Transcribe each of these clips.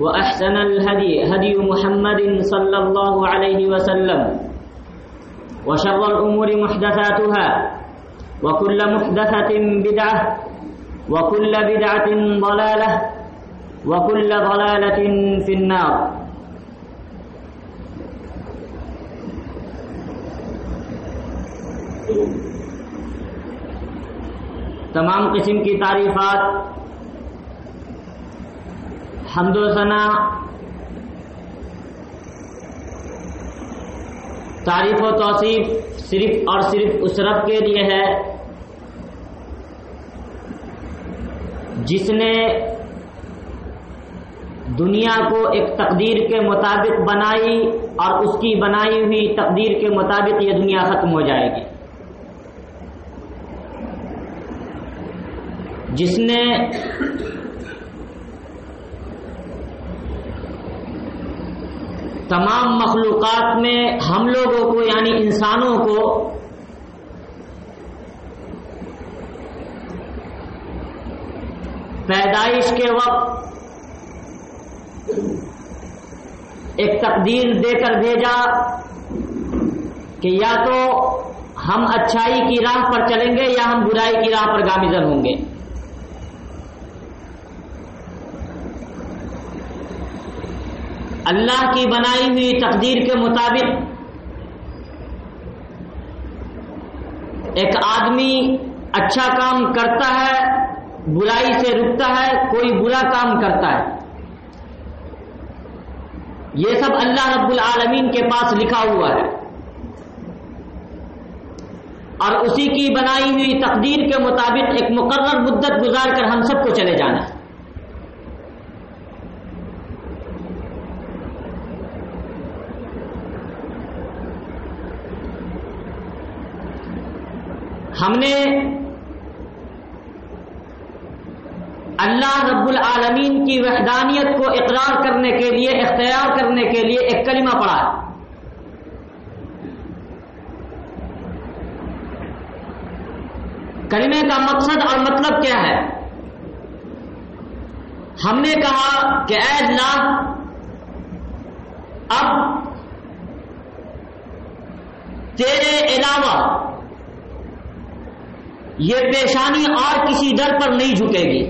وأحسن الهدي، هدي محمد صلى الله عليه وسلم. وشر الأمور محدثاتها، وكل محدثة بدعة، وكل بدعة ضلالة، وكل ضلالة في النار. تمام قسم کی تعریفات حمد و ثنا تعریف و توصیف صرف اور صرف اس رب کے لیے ہے جس نے دنیا کو ایک تقدیر کے مطابق بنائی اور اس کی بنائی ہوئی تقدیر کے مطابق یہ دنیا ختم ہو جائے گی۔ جس نے تمام مخلوقات میں ہم لوگوں کو یعنی انسانوں کو پیدائش کے وقت ایک تقدیر دے کر بھیجا کہ یا تو ہم اچھائی کی راہ پر چلیں گے یا ہم برائی کی راہ پر گامزن ہوں گے۔ اللہ کی بنائی ہوئی تقدیر کے مطابق ایک آدمی اچھا کام کرتا ہے، برائی سے رکتا ہے، کوئی برا کام کرتا ہے۔ یہ سب اللہ رب العالمین کے پاس لکھا ہوا ہے۔ اور اسی کی بنائی ہوئی تقدیر کے مطابق ایک مقرر مدت گزار کر ہم سب کو چلے جانا۔ ہے ہم نے اللہ رب العالمین کی وحدانیت کو اقرار کرنے کے لیے، اختیار کرنے کے لیے ایک کلمہ پڑھا ہے۔ کلمے کا مقصد اور مطلب کیا ہے؟ ہم نے کہا کہ اے اللہ، اب تیرے علاوہ یہ پیشانی اور کسی در پر نہیں جھکے گی۔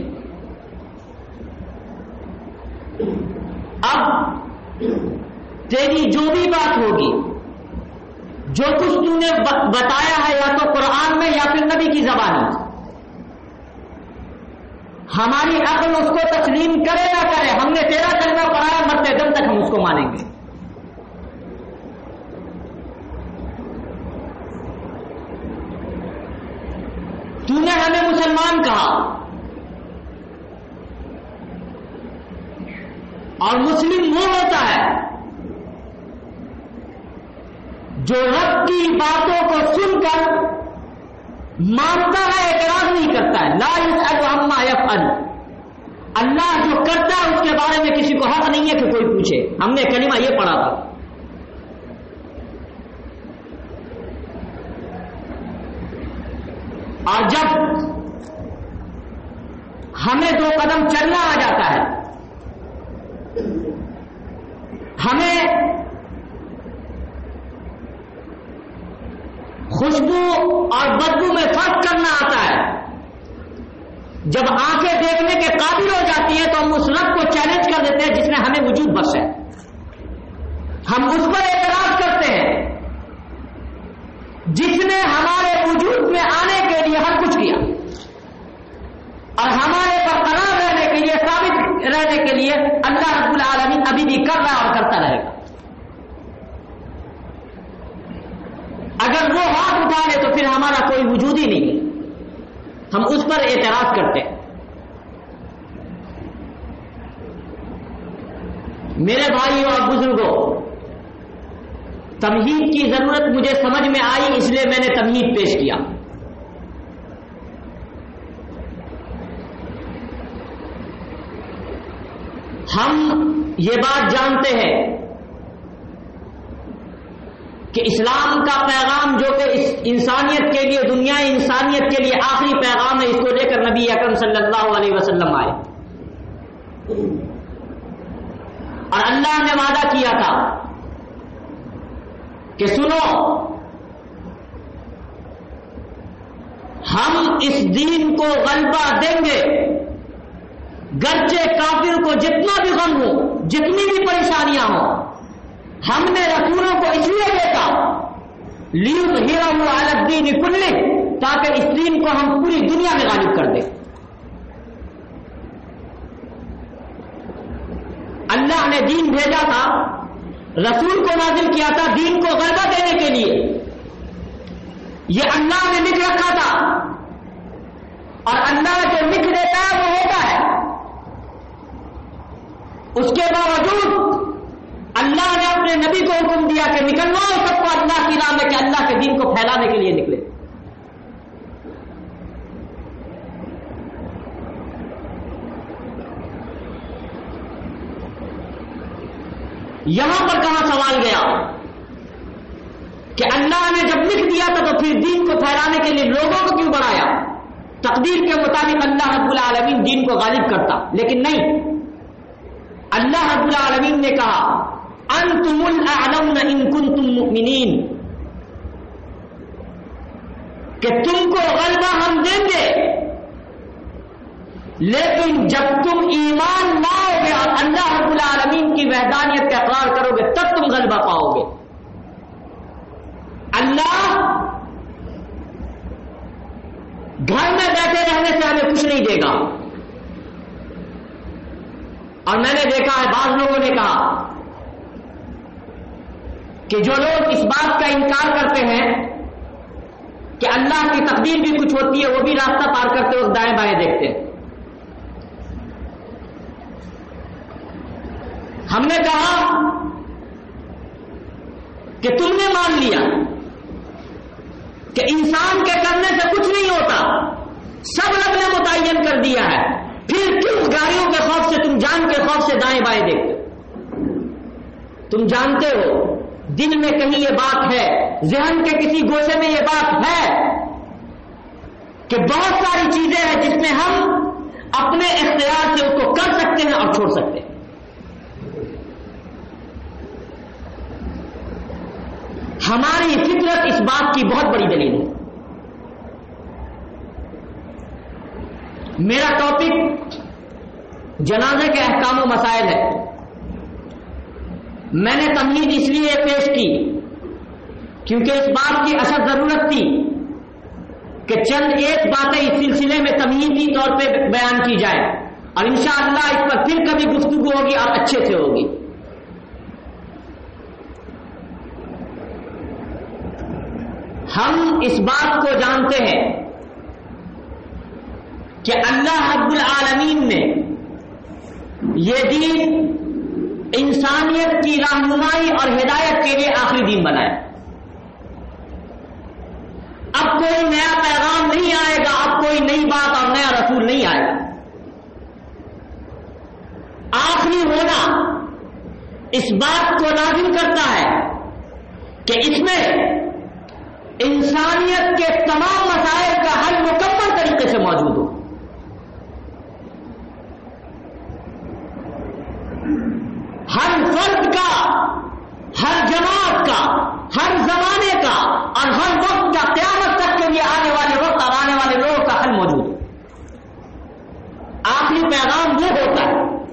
اب تیری جو بھی بات ہوگی، جو کچھ تم نے بتایا ہے یا تو قرآن میں یا پھر نبی کی زبانی، ہماری عقل اس کو تسلیم کرے نہ کرے، ہم نے تیرا کلمہ پڑھایا، مرتے دم تک ہم اس کو مانیں گے تو نے ہمیں مسلمان کہا۔ اور مسلم وہ ہوتا ہے جو رب کی باتوں کو سن کر مانتا ہے، اعتراض نہیں کرتا ہے۔ لا يسأل عما يفعل اللہ جو کرتا ہے، اس کے بارے میں کسی کو حق نہیں ہے کہ کوئی پوچھے۔ ہم نے کلمہ یہ پڑھا تھا۔ اور جب ہمیں دو قدم چلنا آ جاتا ہے، ہمیں خوشبو اور بدبو میں فرق کرنا آتا ہے۔ جب آنکھیں دیکھنے کے قابل ہو جاتی ہیں تو ہم اس رب کو چیلنج کر دیتے ہیں جس نے ہمیں وجود بخش ہے۔ ہم اس پر اعتراض کرتے ہیں جس نے ہمارے وجود میں آنے کے لیے ہر کچھ کیا اور ہمارے برقرار رہنے کے لیے ثابت رہنے کے لیے اللہ رب العالمین کر رہا اور کرتا رہے گا۔ اگر وہ ہاتھ اٹھا لے تو پھر ہمارا کوئی وجود ہی نہیں ہے۔ ہم اس پر اعتراض کرتے ہیں۔ میرے بھائی اور بزرگوں، تمہید کی ضرورت مجھے سمجھ میں آئی، اس لیے میں نے تمہید پیش کیا ہم یہ بات جانتے ہیں کہ اسلام کا پیغام جو کہ اس انسانیت کے لیے دنیا انسانیت کے لیے آخری پیغام ہے، اس کو لے کر نبی اکرم صلی اللہ علیہ وسلم آئے۔ اور اللہ نے وعدہ کیا تھا کہ سنو، ہم اس دین کو غلبہ دیں گے۔ گرچے کافر کو جتنا بھی غم ہو، جتنی بھی پریشانیاں ہوں، ہم نے رسولوں کو اس لیے دیکھا لیو ہیرا ہوا الگ دین کلے تاکہ اس دین کو ہم پوری دنیا میں غالب کر دیں۔ اللہ نے دین بھیجا تھا، رسول کو نازل کیا تھا دین کو غلبہ دینے کے لیے۔ یہ اللہ نے لکھ رکھا تھا۔ اور اللہ جو لکھ دیتا ہے وہ ہوتا ہے۔ اس کے باوجود اللہ نے اپنے نبی کو حکم دیا کہ نکلنا ہو سب کو اللہ کی راہ میں کہ اللہ کے دین کو پھیلانے کے لیے نکلے۔ یہاں پر کہاں سوال گیا کہ اللہ نے جب لکھ دیا تھا تو پھر دین کو پھیلانے کے لیے لوگوں کو کیوں بڑھایا؟ تقدیر کے مطابق اللہ رب العالمین دین کو غالب کرتا، لیکن نہیں۔ اللہ رب العالمین نے کہا، انتم الاعلون ان کنتم مؤمنین. کہ تم کو غلبہ ہم دیں گے. لیکن جب تم ایمان لاؤ گے اور اللہ رب العالمین کی وحدانیت کا اقرار کرو گے، تب تم غلبہ پاؤ گے. اللہ گھر میں بیٹھے رہنے سے ہمیں کچھ نہیں دے گا. اور میں نے دیکھا ہے، بعض لوگوں نے کہا کہ جو لوگ اس بات کا انکار کرتے ہیں کہ اللہ کی تقدیر بھی کچھ ہوتی ہے، وہ بھی راستہ پار کرتے وقت دائیں بائیں دیکھتے ہیں۔ ہم نے کہا کہ تم نے مان لیا کہ انسان کے کرنے سے کچھ نہیں ہوتا، سب رب نے متعین کر دیا ہے۔ پھر کس گاڑیوں کے خوف سے تم جان کے خوف سے دائیں بائیں دیکھتے تم جانتے ہو، دل میں کہیں یہ بات ہے، ذہن کے کسی گوشے میں یہ بات ہے کہ بہت ساری چیزیں ہیں جس میں ہم اپنے اختیار سے اس کو کر سکتے ہیں اور چھوڑ سکتے ہیں۔ ہماری فطرت اس بات کی بہت بڑی دلیل ہے۔ میرا ٹاپک جنازے کے احکام و مسائل ہے۔ میں نے تمہید اس لیے پیش کی کیونکہ اس بات کی اصل ضرورت تھی کہ چند ایک باتیں اس سلسلے میں تمہیدی طور پہ بیان کی جائے اور انشاءاللہ اس پر پھر کبھی گفتگو ہوگی اور اچھے سے ہوگی۔ ہم اس بات کو جانتے ہیں کہ اللہ رب العالمین نے یہ دین انسانیت کی رہنمائی اور ہدایت کے لیے آخری دین بنائے اب کوئی نیا پیغام نہیں آئے گا، اب کوئی نئی بات اور نیا رسول نہیں آئے گا۔ آخری ہونا اس بات کو لازم کرتا ہے کہ اس میں انسانیت کے تمام مسائل کا حل مکمل طریقے سے موجود ہو۔ ہر فرد کا، ہر جماعت کا، ہر زمانے کا اور ہر وقت کا قیامت تک کے لیے آنے والے وقت اور آنے والے لوگوں کا حل موجود ہے۔ آخری پیغام وہ ہوتا ہے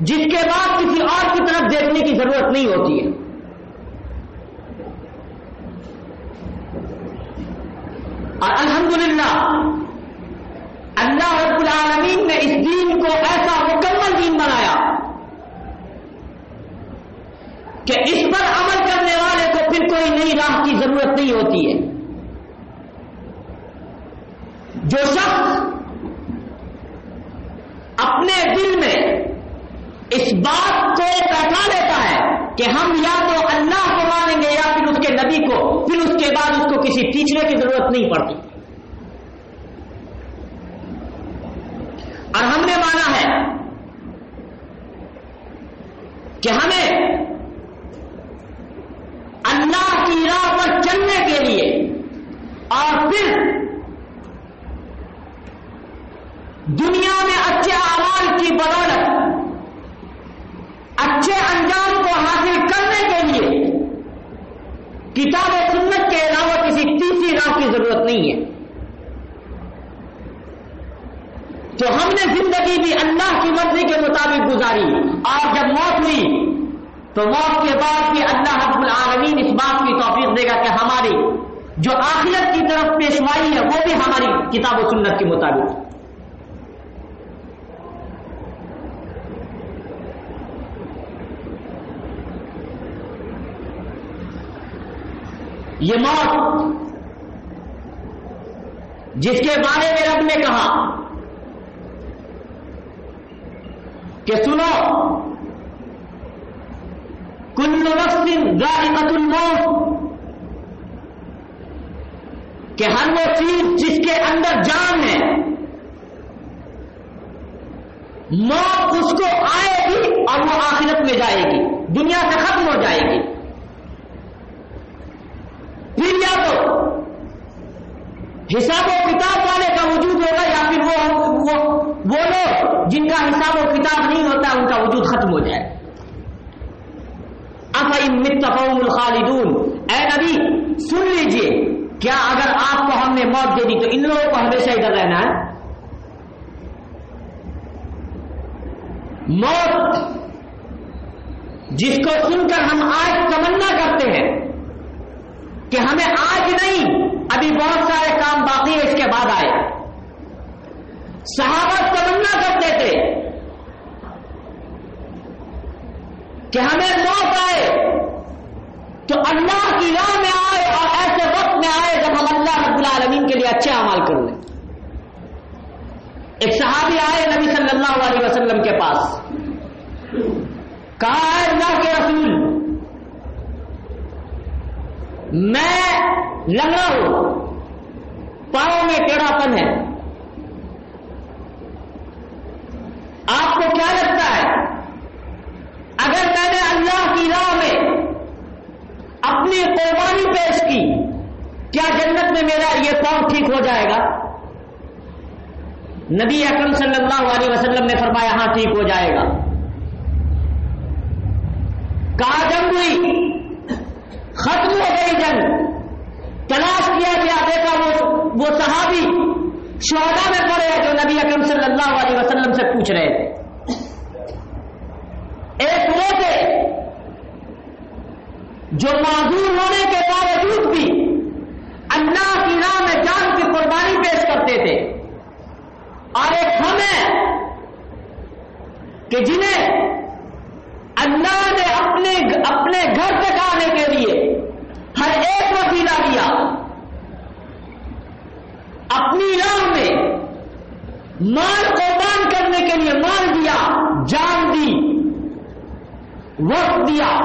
جس کے بعد کسی اور کی طرف دیکھنے کی ضرورت نہیں ہوتی ہے۔ اور الحمدللہ، اللہ رب العالمین نے اس دین کو ایسا مکمل دین بنایا۔ کہ اس پر عمل کرنے والے کو پھر کوئی نئی راہ کی ضرورت نہیں ہوتی ہے۔ جو شخص اپنے دل میں اس بات کو بیٹھا لیتا ہے کہ ہم یا تو اللہ کو مانیں گے یا پھر اس کے نبی کو، پھر اس کے بعد اس کو کسی ٹیچرے کی ضرورت نہیں پڑتی۔ اور ہم نے مانا ہے کہ ہمیں اللہ کی راہ پر چلنے کے لیے اور پھر دنیا میں اچھے آواز کی بدولت، اچھے انجام کو حاصل کرنے کے لیے کتاب و سنت کے علاوہ کسی تیسری راہ کی ضرورت نہیں ہے۔ تو ہم نے زندگی بھی اللہ کی مرضی کے مطابق گزاری اور جب موت ہوئی تو موت کے بعد بھی اللہ رب العالمین اس بات کی توفیق دے گا کہ ہماری جو آخرت کی طرف پیشوائی ہے، وہ بھی ہماری کتاب و سنت کے مطابق۔ یہ موت جس کے بارے میں رب نے کہا کہ سنو، کل نفس ذائقت الموت۔ کہ ہر وہ چیز جس کے اندر جان ہے، موت اس کو آئے گی اور وہ آخرت میں جائے گی، دنیا سے ختم ہو جائے گی۔ پھر یا تو حساب و کتاب والے کا وجود ہوگا یا پھر وہ وہ لوگ جن کا حساب و کتاب نہیں ہوتا، ان کا وجود ختم ہو جائے۔ افعم متفوم الخالدون۔ اے نبی، سن لیجیے۔ کیا اگر آپ کو ہم نے موت دے دی تو ان لوگوں کو ہمیشہ ادھر رہنا ہے؟ موت جس کو سن کر ہم آج تمنا کرتے ہیں کہ ہمیں آج نہیں، ابھی بہت سارے کام باقی ہے اس کے بعد آئے۔ صحابت تمنا کرتے تھے کہ ہمیں موت آئے۔ تو اللہ کی راہ میں آئے اور ایسے وقت میں آئے جب ہم اللہ رب العالمین کے لیے اچھے اعمال کر لیں۔ ایک صحابی آئے نبی صلی اللہ علیہ وسلم کے پاس۔ کہا ہے اللہ کے رسول، میں لگا ہوں، پاؤں میں ٹیڑھا پن ہے۔ آپ کو کیا لگتا ہے؟ اگر میں نے اللہ کی راہ میں اپنی قربانی پیش کی، کیا جنت میں میرا یہ پاؤں ٹھیک ہو جائے گا؟ نبی اکرم صلی اللہ علیہ وسلم نے فرمایا ہاں ٹھیک ہو جائے گا۔ کہا جنگ ہوئی ختم ہو گئی جنگ، تلاش کیا گیا، دیکھا، وہ وہ صحابی شہدا میں پڑے جو نبی اکرم صلی اللہ علیہ وسلم سے پوچھ رہے۔ تھے ایک وہ تھے جو معذور ہونے کے باوجود بھی اللہ کی راہ میں جان کی قربانی پیش کرتے تھے۔ اور ایک ہم ہے کہ جنہیں اللہ نے اپنے اپنے گھر تک آنے کے لیے ہر ایک وسیلہ دیا۔ اپنی راہ میں مال قربان کرنے کے لیے مال دیا، جان دی، وقت دیا۔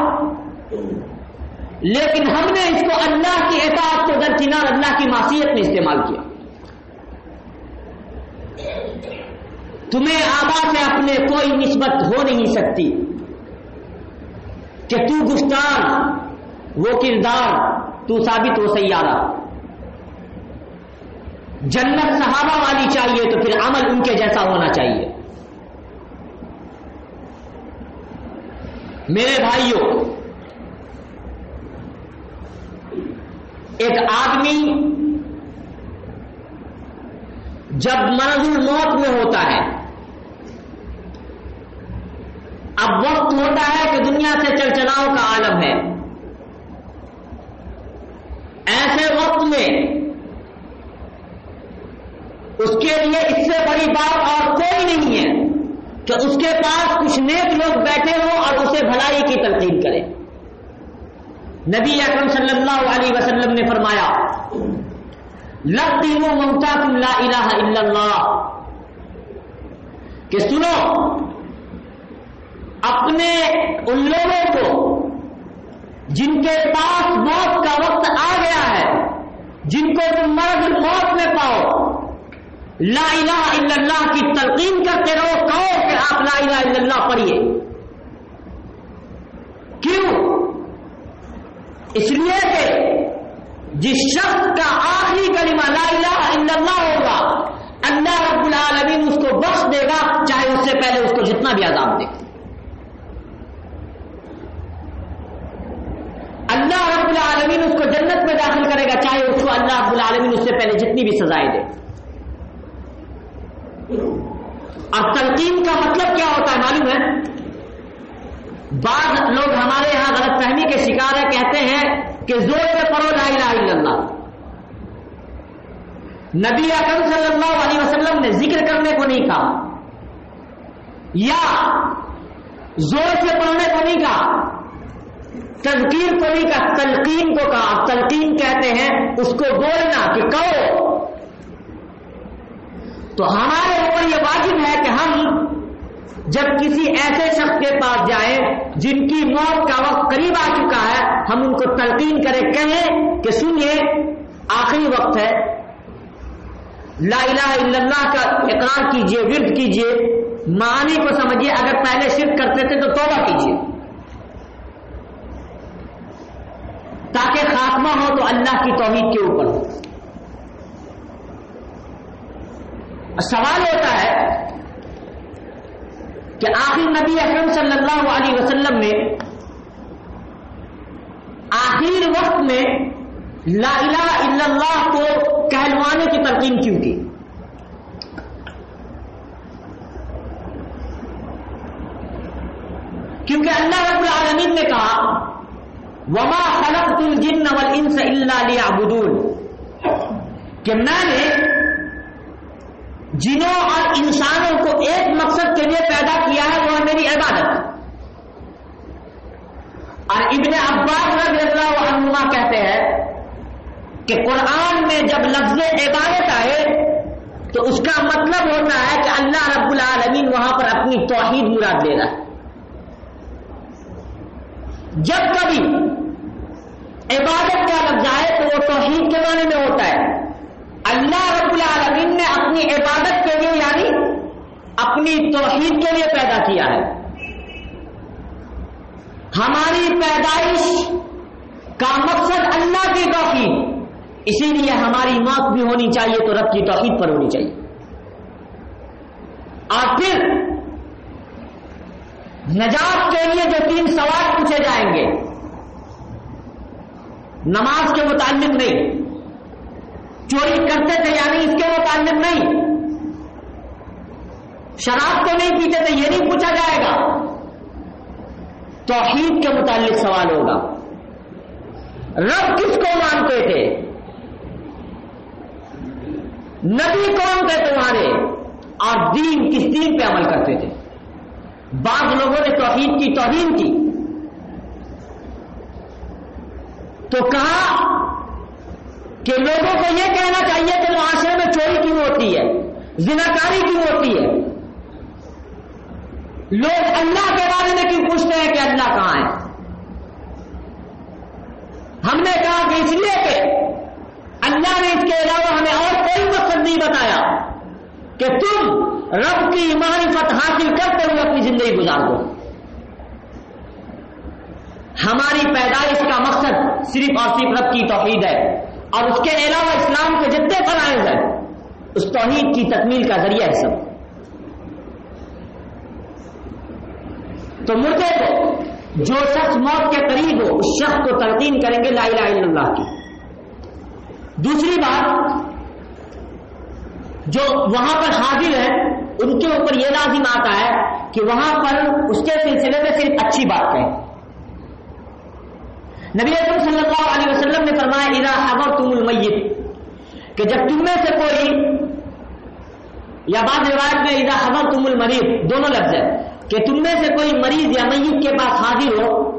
لیکن ہم نے اس کو اللہ کی اطاعت کو درکنار اللہ کی معصیت میں استعمال کیا۔ تمہیں آبا سے اپنے کوئی نسبت ہو نہیں سکتی کہ تو گفتار، وہ کردار، تو ثابت ہو سیارہ۔ جنت صحابہ والی چاہیے تو پھر عمل ان کے جیسا ہونا چاہیے۔ میرے بھائیوں ایک آدمی جب مرض الموت میں ہوتا ہے، اب وقت ہوتا ہے کہ دنیا سے چلچلاؤ کا عالم ہے۔ ایسے وقت میں اس کے لیے اس سے بڑی بات اور کوئی نہیں ہے کہ اس کے پاس کچھ نیک لوگ بیٹھے ہوں اور اسے بھلائی کی تلقین کرے نبی اکرم صلی اللہ علیہ وسلم نے فرمایا لگتی ہوں ممتا تم لا الہ الا اللہ کہ سنو، اپنے ان لوگوں کو جن کے پاس موت کا وقت آ گیا ہے، جن کو تم مرض موت میں پاؤ، لا الہ الا اللہ کی تلقین کرتے رہو، کہو کہ آپ لا الہ الا اللہ پڑھیے۔ کیوں؟ اس لیے کہ جس شخص کا آخری کلمہ لا الہ الا اللہ ہوگا، اللہ رب العالمین اس کو بخش دے گا، چاہے اس سے پہلے اس کو جتنا بھی عذاب دے۔ اللہ رب العالمین اس کو جنت میں داخل کرے گا، چاہے اس کو اللہ رب العالمین اس سے پہلے جتنی بھی سزائیں دے۔ اور تلقین کا مطلب کیا ہوتا ہے معلوم ہے؟ بعض لوگ ہمارے یہاں غلط فہمی کے شکار ہے کہتے ہیں کہ زور سے پڑھو لا الہ الا اللہ۔ نبی اکرم صلی اللہ علیہ وسلم نے ذکر کرنے کو نہیں کہا۔ یا زور سے پڑھنے کو نہیں کہا۔ تذکیر کو نہیں کہا، تلقین کو کہا۔ تلقین کہتے ہیں، اس کو بولنا کہ کہو۔ تو ہمارے اوپر یہ واجب ہے کہ ہم جب کسی ایسے شخص کے پاس جائیں جن کی موت کا وقت قریب آ چکا ہے، ہم ان کو تلقین کرے کہیں کہ سنیے، آخری وقت ہے۔ لا الہ الا اللہ کا اقرار کیجیے، ورد کیجیے۔ معنی کو سمجھیے اگر پہلے شرک کرتے تھے تو توبہ کیجیے۔ تاکہ خاتمہ ہو تو اللہ کی توحید کے اوپر۔ ہو سوال ہوتا ہے کہ آخر نبی اکرم صلی اللہ علیہ وسلم نے آخر وقت میں لا الہ الا اللہ کو کہلوانے کی ترقیم کیوں کی؟ کیونکہ اللہ رب العالمین نے کہا، وما خلقت الجن والانس الا ليعبدون۔ کہ میں نے جنوں اور انسانوں کو ایک مقصد کے لیے پیدا کیا ہے، وہ ہے میری عبادت۔ اور ابن عباس رضی اللہ عنہ کہتے ہیں کہ قرآن میں جب لفظ عبادت آئے، تو اس کا مطلب ہوتا ہے کہ اللہ رب العالمین وہاں پر اپنی توحید مراد لے رہا ہے۔ جب کبھی عبادت کا لفظ آئے تو وہ توحید کے معنی میں ہوتا ہے۔ اللہ رب العالمین نے اپنی عبادت کے لیے یعنی اپنی توحید کے لیے پیدا کیا ہے۔ ہماری پیدائش کا مقصد اللہ کی توحید، اسی لیے ہماری موت بھی ہونی چاہیے تو رب کی توحید پر ہونی چاہیے۔ اور پھر نجات کے لیے جو تین سوال پوچھے جائیں گے، نماز کے متعلق نہیں۔ چوری کرتے تھے یعنی اس کے متعلق نہیں۔ شراب کو نہیں پیتے تھے، یہ نہیں پوچھا جائے گا۔ توحید کے متعلق سوال ہوگا۔ رب کس کو مانتے تھے؟ نبی کون تھے تمہارے؟ اور دین کس دین پہ عمل کرتے تھے؟ بعض لوگوں نے توحید کی توہین کی۔ تو کہا کہ لوگوں کو یہ کہنا چاہیے کہ معاشرے میں چوری کیوں ہوتی ہے؟ زناکاری کیوں ہوتی ہے؟ لوگ اللہ کے بارے میں کیوں پوچھتے ہیں کہ اللہ کہاں ہے؟ ہم نے کہا کہ اس لیے کہ اللہ نے اس کے علاوہ ہمیں اور کوئی مقصد نہیں بتایا کہ تم رب کی معرفت حاصل کرتے ہوئے اپنی زندگی گزار دو۔ ہماری پیدائش کا مقصد صرف اور صرف رب کی توحید ہے۔ اور اس کے علاوہ اسلام کے جتنے فرائض ہیں، اس توحید کی تکمیل کا ذریعہ ہے سب۔ تو مردے کو، جو شخص موت کے قریب ہو، اس شخص کو تلقین کریں گے لا الہ الا اللہ کی۔ دوسری بات، جو وہاں پر حاضر ہے ان کے اوپر یہ لازم آتا ہے کہ وہاں پر اس کے سلسلے میں صرف اچھی بات کہیں۔ نبی اکرم صلی اللہ علیہ وسلم نے فرمایا، اذا حضر تم المیت. کہ جب تم میں سے کوئی، یا بعض روایت میں اذا حضر تم المریض، دونوں لفظ ہے کہ تم میں سے کوئی مریض یا میت کے پاس حاضر ہو،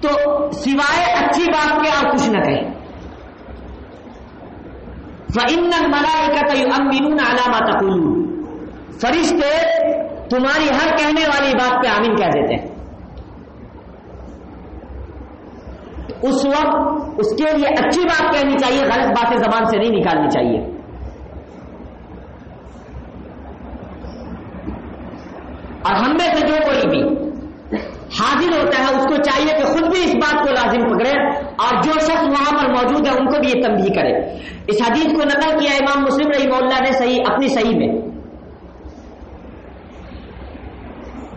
تو سوائے اچھی بات کے آپ کچھ نہ کہیں فَإِنَّ الْمَلَائِكَةَ يُؤَمِّنُونَ عَلَى مَا تَقُولُونَ۔ فرشتے تمہاری ہر کہنے والی بات پہ آمین کہہ دیتے ہیں۔ اس وقت اس کے لیے اچھی بات کہنی چاہیے، غلط باتیں زبان سے نہیں نکالنی چاہیے۔ اور ہم میں سے جو کوئی بھی حاضر ہوتا ہے، اس کو چاہیے کہ خود بھی اس بات کو لازم پکڑے اور جو شخص وہاں پر موجود ہے، ان کو بھی یہ تنبیہ کرے۔ اس حدیث کو نقل کیا امام مسلم رحیم اللہ نے صحیح، اپنی صحیح میں۔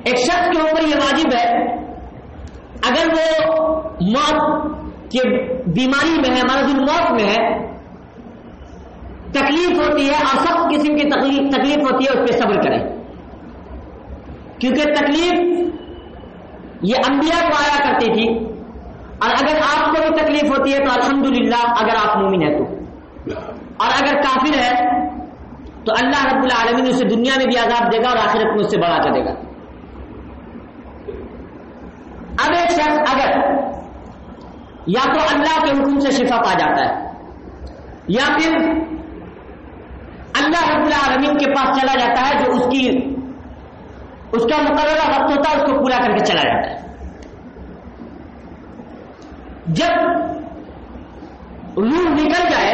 ایک شخص کے اوپر یہ واجب ہے اگر وہ موت کی بیماری میں ہے مرض الموت میں ہے، تکلیف ہوتی ہے اور سخت قسم کی تکلیف تکلیف ہوتی ہے، اس پہ صبر کرے کیونکہ تکلیف یہ انبیاء کو آیا کرتی تھی۔ اور اگر آپ کو بھی تکلیف ہوتی ہے تو الحمدللہ، اگر آپ مومن ہے تو۔ اور اگر کافر ہے تو اللہ رب العالمین اسے دنیا میں بھی عذاب دے گا اور آخرت میں اس سے بڑا کر دے گا۔ اب ایک شخص اگر یا تو اللہ کے حکم سے شفا پا جاتا ہے، یا پھر اللہ رب العالمین کے پاس چلا جاتا ہے جو اس کی، اس کا مقررہ وقت ہوتا ہے، اس کو پورا کر کے چلا جاتا ہے۔ جب روح نکل جائے،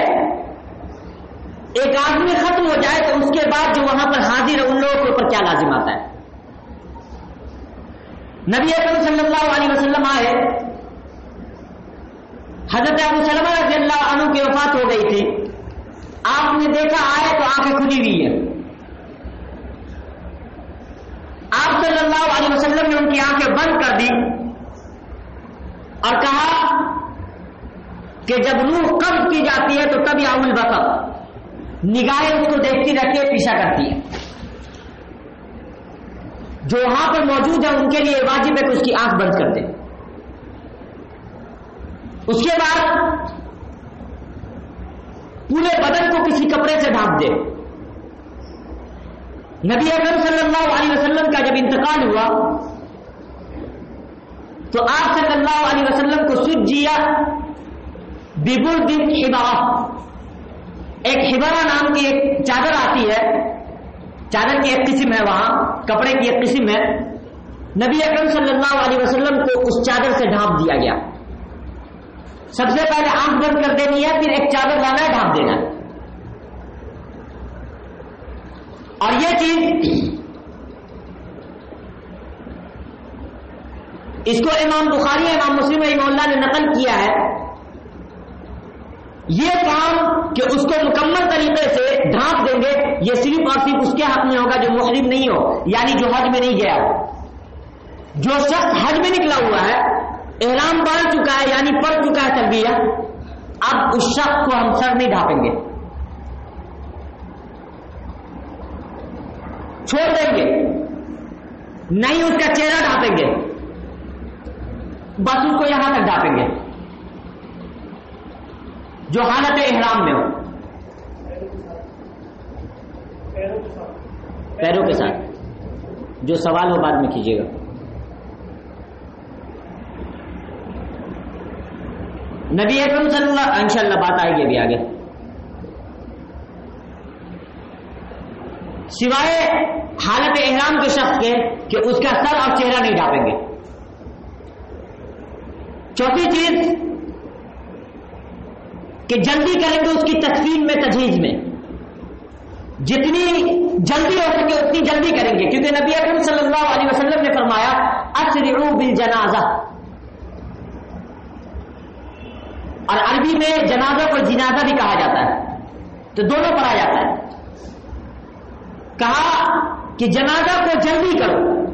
ایک آدمی ختم ہو جائے تو اس کے بعد جو وہاں پر حاضر ہے، ان لوگوں کے اوپر کیا لازم آتا ہے؟ نبی اکرم صلی اللہ علیہ وسلم آئے۔ حضرت ابو سلمہ رضی اللہ عنہ کی وفات ہو گئی تھی۔ آپ نے دیکھا آئے تو آنکھیں کھلی ہوئی ہے آپ صلی اللہ علیہ وسلم نے ان کی آنکھیں بند کر دی اور کہا کہ جب روح قبض کی جاتی ہے تو تب اول بقب نگاہیں اس کو دیکھتی رہتی ہے پیچھا کرتی ہے۔ جو وہاں پر موجود ہے ان کے لیے واجب ہے کہ اس کی آنکھ بند کر دیں۔ اس کے بعد پورے بدن کو کسی کپڑے سے ڈھانپ دے نبی اکرم صلی اللہ علیہ وسلم کا جب انتقال ہوا، تو آپ صلی اللہ علیہ وسلم کو سج جیا ببر دن ایک ہبارا نام کی ایک چادر آتی ہے۔ چادر کی ایک قسم ہے وہاں، کپڑے کی ایک قسم ہے۔ نبی اکرم صلی اللہ علیہ وسلم کو اس چادر سے ڈھانپ دیا گیا۔ سب سے پہلے آنکھ بند کر دینی ہے، پھر ایک چادر لانا ہے، ڈھانپ دینا ہے۔ اور یہ چیز، اس کو امام بخاری، امام مسلم امام اللہ نے نقل کیا ہے۔ یہ کام کہ اس کو مکمل طریقے سے ڈھانپ دیں گے، یہ صرف اور صرف اس کے حق میں ہوگا جو محرم نہیں ہو یعنی جو حج میں نہیں گیا۔ جو شخص حج میں نکلا ہوا ہے، احرام باندھ چکا ہے یعنی پڑھ چکا ہے تلبیہ اب اس شخص کو ہم سر نہیں ڈھانپیں گے۔ چھوڑ دیں گے۔ نہیں اس کا چہرہ ڈھانپیں گے۔ بس اس کو یہاں تک ڈھانپیں گے۔ جو حالت احرام میں ہو۔ پیروں کے ساتھ۔ جو سوال ہو بعد میں کیجیے گا۔ نبی اکرم صلی اللہ ان شاء اللہ بات آئے گی ابھی آگے۔ سوائے حالت احرام کے شخص کے کہ اس کا سر اور چہرہ نہیں ڈھانپیں گے۔ چوتھی چیز کہ جلدی کریں گے اس کی تقسیم میں تجویز میں۔ جتنی جلدی ہو سکے اتنی جلدی کریں گے۔ کیونکہ نبی اکرم صلی اللہ علیہ وسلم نے فرمایا، اسرعوا بالجنازہ۔ اور عربی میں جنازہ کو جنازہ بھی کہا جاتا ہے۔ تو دونوں پر آ جاتا ہے۔ کہا کہ جنازہ کو جلدی کرو۔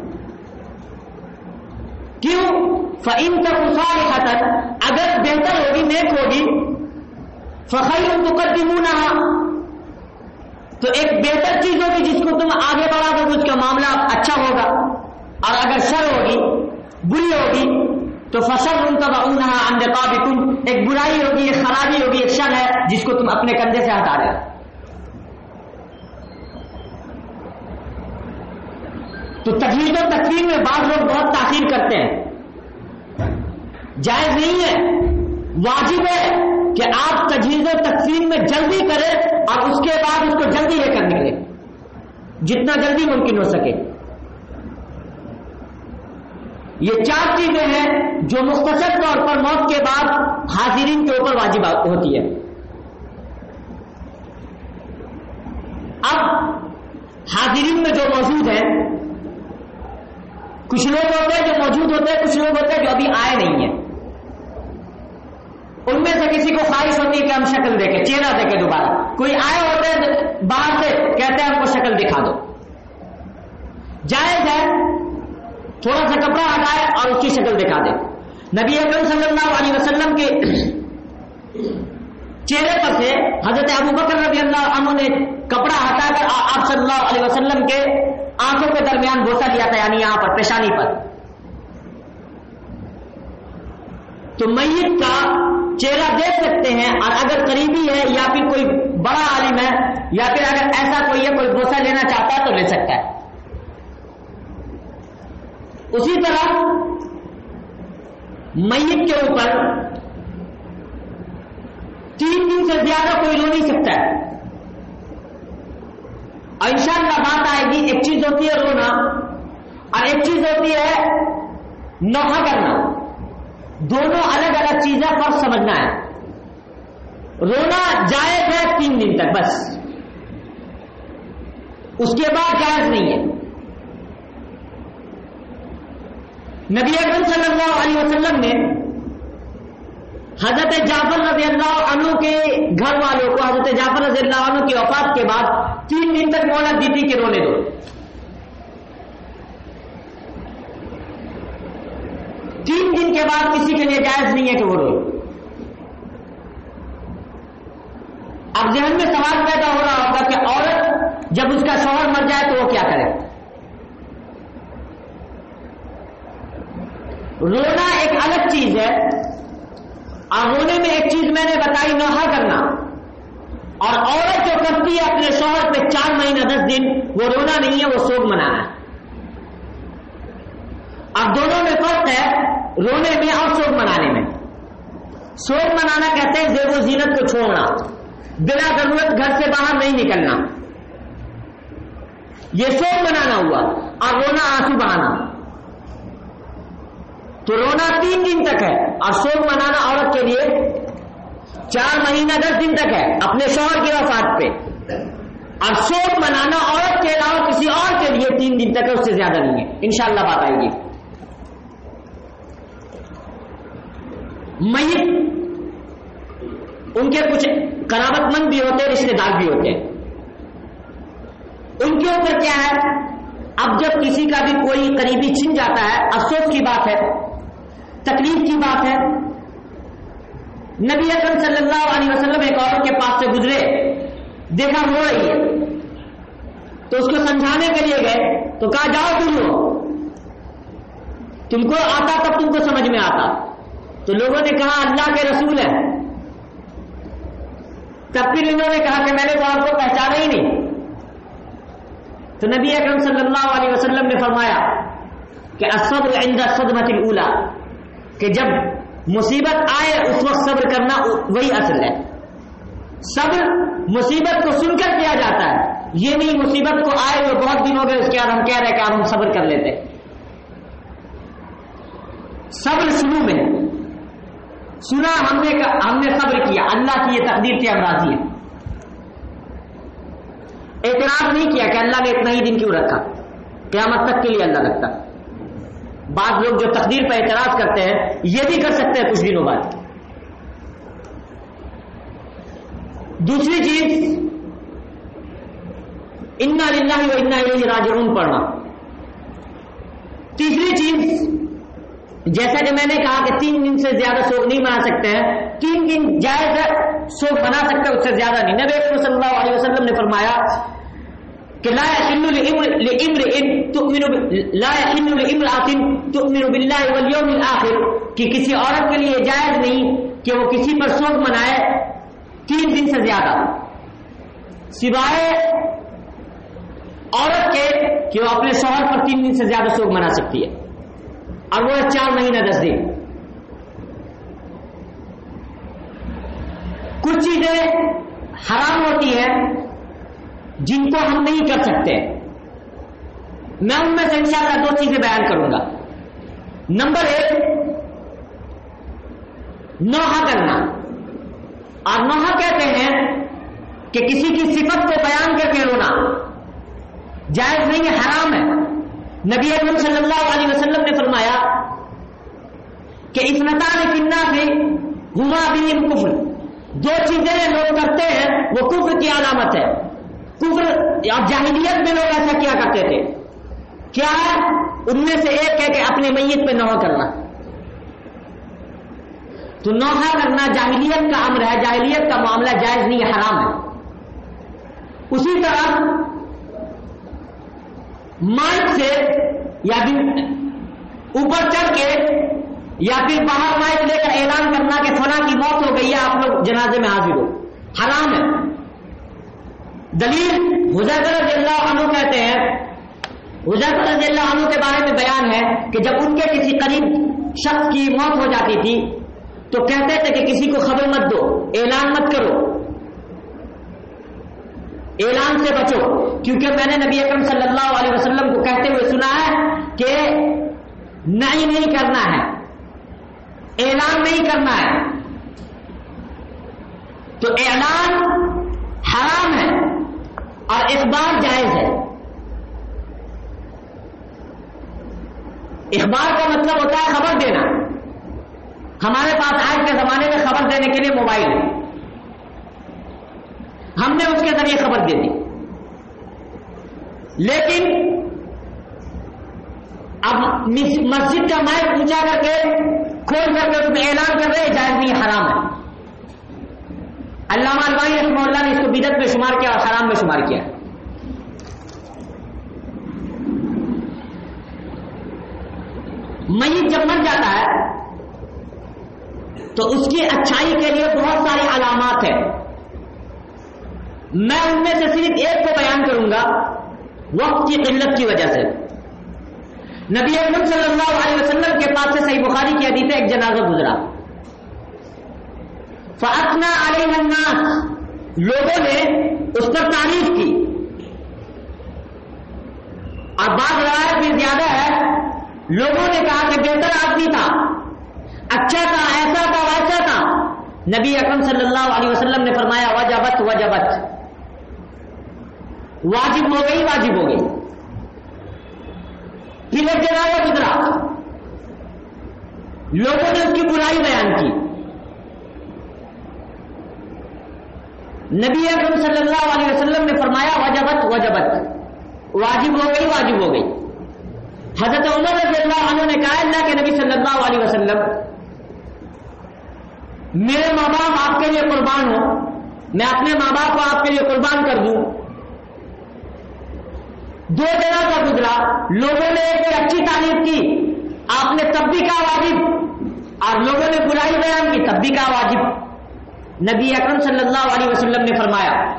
کیوں؟ فعم تک خطر اگر بہتر ہوگی، نیک ہوگی فخر مقدمون تو ایک بہتر چیز ہوگی جس کو تم آگے بڑھا دو اس کا معاملہ اچھا ہوگا۔ اور اگر شر ہوگی، بری ہوگی، تو فصل ان کا اندقاب تم ایک برائی ہوگی، ایک خرابی ہوگی، ایک شر ہے جس کو تم اپنے کندھے سے ہٹا رہے ہو۔ تو تجویز و تقسیم میں بعض لوگ بہت تاخیر کرتے ہیں۔ جائز نہیں ہے، واجب ہے۔ کہ آپ تجویز و تقسیم میں جلدی کریں اور اس کے بعد اس کو جلدی لے کر نکلے جتنا جلدی ممکن ہو سکے۔ یہ چار چیزیں ہیں جو مختصر طور پر موت کے بعد حاضرین کے اوپر واجب ہوتی ہے اب حاضرین میں جو موجود ہیں، کچھ لوگ ہوتے ہیں جو موجود ہوتے ہیں، کچھ لوگ ہوتے ہیں جو ابھی آئے نہیں ہیں۔ ان میں سے کسی کو خواہش ہوتی ہے کہ ہم شکل دیکھیں، چہرہ دیکھیں دوبارہ۔ کوئی آئے ہوتے ہیں باہر سے کہتے ہیں ہم کو شکل دکھا دو۔ جائز ہے تھوڑا سا کپڑا ہٹائے اور اس کی شکل دکھا دے۔ نبی اکرم صلی اللہ علیہ وسلم کے چہرے پر سے حضرت ابو بکر رضی اللہ عنہ نے کپڑا ہٹا کر آپ صلی اللہ علیہ وسلم کے آنکھوں کے درمیان بوسا لیا تھا یعنی یہاں پر، پیشانی پر۔ تو میت کا چہرہ دیکھ سکتے ہیں اور اگر قریبی ہے یا پھر کوئی بڑا عالم ہے یا پھر اگر ایسا کوئی ہے، کوئی بوسا لینا چاہتا ہے تو لے سکتا ہے۔ اسی طرح میت کے اوپر تین دن سے زیادہ کوئی رو نہیں سکتا ہے۔ اور ان شاء اللہ بات آئے گی، ایک چیز ہوتی ہے رونا اور ایک چیز ہوتی ہے نوحہ کرنا۔ دونوں الگ الگ چیزیں پر سمجھنا ہے۔ رونا جائز ہے تین دن تک، بس۔ اس کے بعد جائز نہیں ہے۔ نبی اکرم صلی اللہ علیہ وسلم نے حضرت جعفر رضی اللہ عنہ کے گھر والوں کو، حضرت جعفر رضی اللہ عنہ کی وفات کے بعد تین دن تک مہلت دی تھی کہ رونے دو۔ تین دن کے بعد کسی کے لیے جائز نہیں ہے کہ وہ روئے۔ اب ذہن میں سوال پیدا ہو رہا ہوگا کہ عورت جب اس کا شوہر مر جائے تو وہ کیا کرے؟ رونا ایک الگ چیز ہے۔ اور رونے میں ایک چیز میں نے بتائی نوحہ کرنا۔ اور عورت جو کرتی ہے اپنے شوہر پہ چار مہینہ دس دن، وہ رونا نہیں ہے، وہ سوگ منانا ہے۔ اب دونوں میں فرق ہے رونے میں اور سوگ منانے میں۔ سوگ منانا کہتے ہیں زیب و زینت کو چھوڑنا، بلا ضرورت گھر سے باہر نہیں نکلنا۔ یہ سوگ منانا ہوا اور رونا آنسو بہانا۔ تو رونا تین دن تک ہے اور سوگ منانا عورت کے لیے چار مہینہ دس دن تک ہے اپنے شوہر کی وفات پہ۔ اور سوگ منانا عورت کے علاوہ کسی اور کے لیے تین دن تک ہے، اس سے زیادہ نہیں ہے۔ انشاءاللہ بات آئے گی۔ میت، ان کے کچھ قرابت مند بھی ہوتے ہیں رشتے دار بھی ہوتے۔ ہیں ان کے اوپر کیا ہے؟ اب جب کسی کا بھی کوئی قریبی چھن جاتا ہے، افسوس کی بات ہے، تکلیف کی بات ہے۔ نبی اکرم صلی اللہ علیہ وسلم ایک عورت کے پاس سے گزرے، دیکھا ہو رہی ہے۔ تو اس کو سمجھانے کے لیے گئے، تو کہا، جاؤ تم لو تم کو آتا تب تم کو سمجھ میں آتا۔ تو لوگوں نے کہا اللہ کے رسول ہے تب پھر انہوں نے کہا کہ میں نے تو آپ کو پہچانا ہی نہیں۔ تو نبی اکرم صلی اللہ علیہ وسلم نے فرمایا کہ الصبر عند الصدمة الاولى کہ جب مصیبت آئے اس وقت صبر کرنا وہی اصل ہے۔ صبر مصیبت کو سن کر کیا جاتا ہے۔ یہ نہیں مصیبت کو آئے ہوئے بہت دن ہو گئے، اس کے بعد ہم کہہ رہے کہ آپ ہم صبر کر لیتے۔ صبر شروع میں سنا ہم نے ہم نے صبر کیا۔ اللہ کی یہ تقدیر تھی ہم راضی ہیں۔ اعتراض نہیں کیا کہ اللہ نے اتنا ہی دن کیوں رکھا؟ قیامت تک کے لیے اللہ رکھتا۔ بعض لوگ جو تقدیر پر اعتراض کرتے ہیں، یہ بھی کر سکتے ہیں کچھ دنوں بعد۔ دوسری چیز، انا للہ و انا الیہ راجعون پڑھنا۔ تیسری چیز جیسا کہ میں نے کہا کہ تین دن سے زیادہ سوگ نہیں بنا سکتے ہیں، تین دن جائز سوگ بنا سکتے اس سے زیادہ نہیں۔ نبی صلی اللہ علیہ وسلم نے فرمایا کہ لا يحل لامرئ الاخر کہ کسی عورت کے لیے جائز نہیں کہ وہ کسی پر سوگ منائے تین دن سے زیادہ۔ سوائے عورت کے کہ وہ اپنے شوہر پر تین دن سے زیادہ سوگ منا سکتی ہے۔ اور وہ چار مہینہ دس دن۔ کچھ چیزیں حرام ہوتی ہیں جن کو ہم نہیں کر سکتے۔ میں ان میں سے انشاءاللہ دو چیزیں بیان کروں گا۔ نمبر ایک، نوحہ کرنا۔ اور نوحہ کہتے ہیں کہ کسی کی صفت کو بیان کر کے رونا۔ جائز نہیں ہے، حرام ہے۔ نبی اکرم صلی اللہ علیہ وسلم نے فرمایا کہ اتنا کنہ سے ہما بھی کفر۔ دو چیزیں لوگ کرتے ہیں، وہ کفر کی علامت ہے۔ کفر جاہلیت میں لوگ ایسا کیا کرتے تھے؟ کیا ہے ان میں سے ایک ہے کہ اپنے میت پہ نوحہ کرنا؟ تو نوحہ کرنا جاہلیت کا امر ہے، جاہلیت کا معاملہ جائز نہیں، حرام ہے۔ اسی طرح مائک سے یا پھر اوپر چڑھ کے یا پھر باہر مائک لے کر اعلان کرنا کہ فلاں کی موت ہو گئی ہے، آپ لوگ جنازے میں حاضر ہو۔ حرام ہے۔ دلیل حضرت رضی اللہ عنہ کہتے ہیں حضرت رضی اللہ عنہ کے بارے میں بیان ہے کہ جب ان کے کسی قریب شخص کی موت ہو جاتی تھی، تو کہتے تھے کہ کسی کو خبر مت دو، اعلان مت کرو۔ اعلان سے بچو۔ کیونکہ میں نے نبی اکرم صلی اللہ علیہ وسلم کو کہتے ہوئے سنا ہے کہ نہیں نہیں کرنا ہے۔ اعلان نہیں کرنا ہے۔ تو اعلان حرام ہے اور اخبار جائز ہے۔ اخبار کا مطلب ہوتا ہے خبر دینا۔ ہمارے پاس آج کے زمانے میں خبر دینے کے لیے موبائل ہے۔ ہم نے اس کے ذریعے خبر دے دی۔ لیکن اب مسجد کا مائک اونچا کر کے کھول کر کے اس میں اعلان کر رہے جائز نہیں، حرام ہے۔ علامہ البانی رحمہ اللہ نے اس کو بدت میں شمار کیا اور حرام میں شمار کیا۔ میت جب مر جاتا ہے تو اس کی اچھائی کے لیے بہت ساری علامات ہیں۔ میں ان میں سے صرف ایک کو بیان کروں گا، وقت کی قلت کی وجہ سے۔ نبی اکرم صلی اللہ علیہ وسلم کے پاس سے صحیح بخاری کی حدیث ایک جنازہ گزرا۔ فاتنا علیہ الناس۔ لوگوں نے اس پر تعریف کی۔ اور بات روایت بھی زیادہ ہے، لوگوں نے کہا کہ بہتر آدمی تھا۔ اچھا تھا، ایسا تھا، ویسا تھا۔ نبی اکرم صلی اللہ علیہ وسلم نے فرمایا، وجبت وجبت۔ واجب ہو گئی، واجب ہو گئی۔ پھر ایک جنازہ گزرا لوگوں نے اس کی برائی بیان کی۔ نبی اکرم صلی اللہ علیہ وسلم نے فرمایا، وجبت وجبت۔ واجب ہو گئی، واجب ہو گئی۔ حضرت عمر رضی اللہ عنہ نے کہا، اللہ کے نبی صلی اللہ علیہ وسلم، میرے ماں باپ آپ کے لیے قربان ہو میں اپنے ماں باپ کو آپ کے لیے قربان کر دوں۔ دو جگہ کا گزرا۔ لوگوں نے ایک اچھی تعریف کی۔ آپ نے تب بھی کہا واجب۔ اور لوگوں نے برائی بیان کی تب بھی کہا واجب۔ نبی اکرم صلی اللہ علیہ وسلم نے فرمایا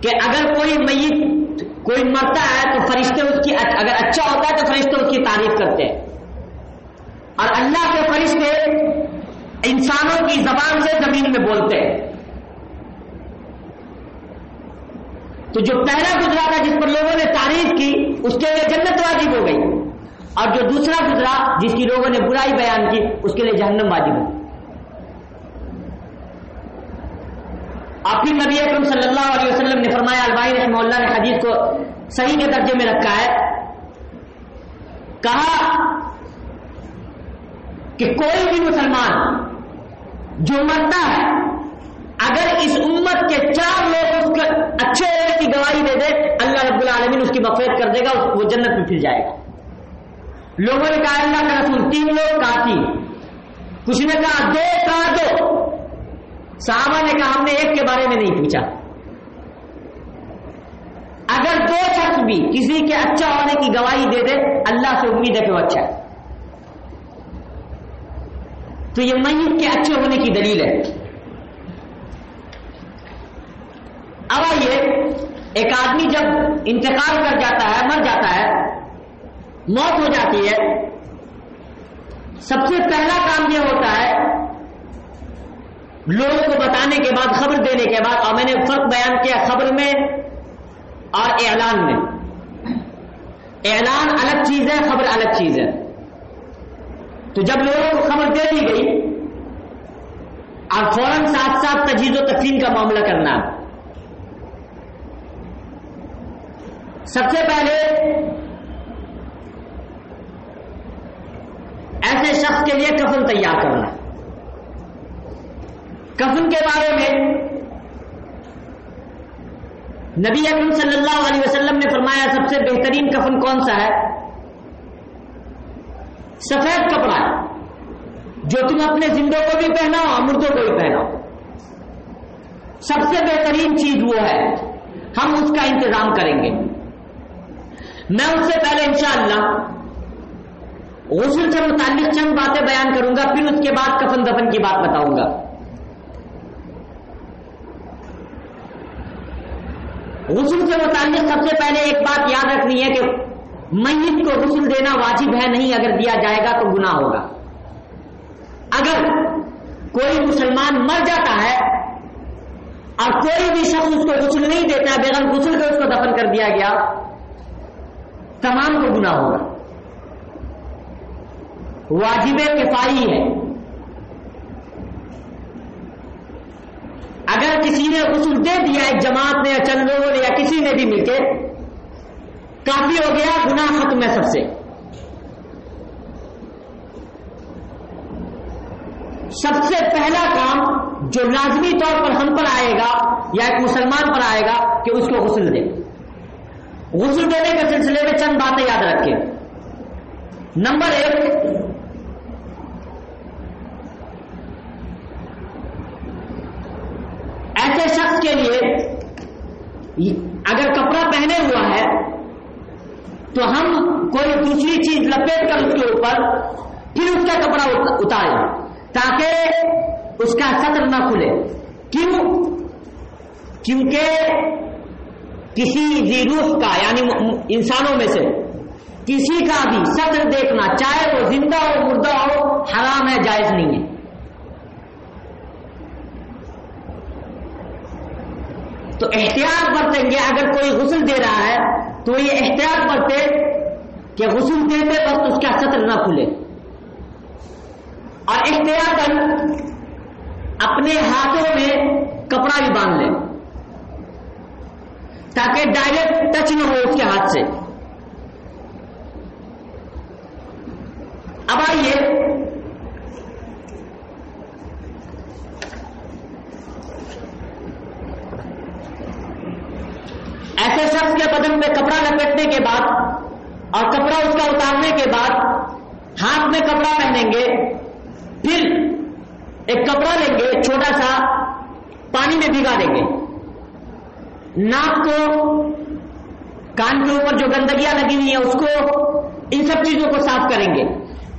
کہ اگر کوئی میت، کوئی مرتا ہے تو فرشتے اس کی اگر اچھا ہوتا ہے تو فرشتے اس کی تعریف کرتے ہیں۔ اور اللہ کے فرشتے انسانوں کی زبان سے زمین میں بولتے ہیں۔ تو جو پہلا گزرا تھا جس پر لوگوں نے تعریف کی، اس کے لیے جنت واجب ہو گئی۔ اور جو دوسرا گزرا جس کی لوگوں نے برائی بیان کی، اس کے لیے جہنم واجب ہو۔ گئی آپ پھر نبی اکرم صلی اللہ علیہ وسلم نے فرمایا، البائی رحمہ اللہ نے حدیث کو صحیح کے درجے میں رکھا ہے۔ کہا کہ کوئی بھی مسلمان جو مرتا ہے اگر اس امت کے چار لوگ اس کے اچھے کی گواہی دے دے، اللہ رب العالمین اس کی مفید کر دے گا وہ جنت میں پھر جائے گا۔ لوگوں نے کہا، اللہ کا رسول تین لوگ کافی کچھ نے کہا، دو کہا، دو۔ صحابہ نے کہا، ہم نے ایک کے بارے میں نہیں پوچھا۔ اگر دو شخص بھی کسی کے اچھا ہونے کی گواہی دے دے، اللہ سے امید ہے کہ وہ اچھا ہے۔ تو یہ میت کے اچھے ہونے کی دلیل ہے۔ اب آئیے، ایک آدمی جب انتقال کر جاتا ہے، مر جاتا ہے، موت ہو جاتی ہے، سب سے پہلا کام یہ ہوتا ہے، لوگوں کو بتانے کے بعد، خبر دینے کے بعد، اور میں نے فرق بیان کیا خبر میں اور اعلان میں۔ اعلان الگ چیز ہے، خبر الگ چیز ہے۔ تو جب لوگوں کو خبر دے دی گئی اور فوراً ساتھ ساتھ تجیز و تقسیم کا معاملہ کرنا۔ سب سے پہلے ایسے شخص کے لیے کفن تیار کرنا کفن کے بارے میں نبی اکرم صلی اللہ علیہ وسلم نے فرمایا سب سے بہترین کفن کون سا ہے؟ سفید کپڑا جو تم اپنے زندوں کو بھی پہناؤ اور مردوں کو بھی پہناؤ۔ سب سے بہترین چیز وہ ہے۔ ہم اس کا انتظام کریں گے۔ میں اس سے پہلے انشاءاللہ غسل سے متعلق چند باتیں بیان کروں گا، پھر اس کے بعد کفن دفن کی بات بتاؤں گا۔ غسل سے متعلق سب سے پہلے ایک بات یاد رکھنی ہے کہ میت کو غسل دینا واجب ہے نہیں، اگر دیا جائے گا تو گناہ ہوگا۔ اگر کوئی مسلمان مر جاتا ہے اور کوئی بھی شخص اس کو غسل نہیں دیتا بغیر غسل کے اس کو دفن کر دیا گیا تمام کو گناہ ہوگا۔ واجب کفائی ہے۔ اگر کسی نے غسل دے دیا ایک جماعت نے یا چند لوگوں نے یا کسی نے بھی مل کے، کافی ہو گیا، گناہ ختم ہے سب سے۔ سب سے پہلا کام جو لازمی طور پر ہم پر آئے گا یا ایک مسلمان پر آئے گا کہ it کو غسل دے۔ غسل دینے کے سلسلے میں چند باتیں یاد رکھیں۔ نمبر ایک، ایسے شخص کے لیے اگر کپڑا پہنے ہوا ہے، تو ہم کوئی دوسری چیز لپیٹ کر اس کے اوپر پھر اس کا کپڑا اتارے تاکہ اس کا سطر نہ کھلے۔ کیوں؟ کیونکہ کسی زیروف کا یعنی انسانوں میں سے، کسی کا بھی سطر دیکھنا، چاہے وہ زندہ ہو، مردہ ہو، حرام ہے، جائز نہیں ہے۔ تو احتیاط برتیں گے، اگر کوئی غسل دے رہا ہے، تو یہ احتیاط برتے کہ غسل دیتے وقت اس کا سطر نہ کھلے۔ اور احتیاط اپنے ہاتھوں میں کپڑا بھی باندھ لیں۔ تاکہ ڈائریکٹ ٹچ نہ ہو اس کے ہاتھ سے۔ اب آئیے۔ ایسے شخص کے بدن پہ کپڑا لپیٹنے کے بعد اور کپڑا اس کا اتارنے کے بعد ہاتھ میں کپڑا پہنیں گے، پھر ایک کپڑا لیں گے، چھوٹا سا پانی میں بھگا دیں گے۔ ناک کو، کان کے اوپر جو گندگیاں لگی ہوئی ہیں، اس کو ان سب چیزوں کو صاف کریں گے۔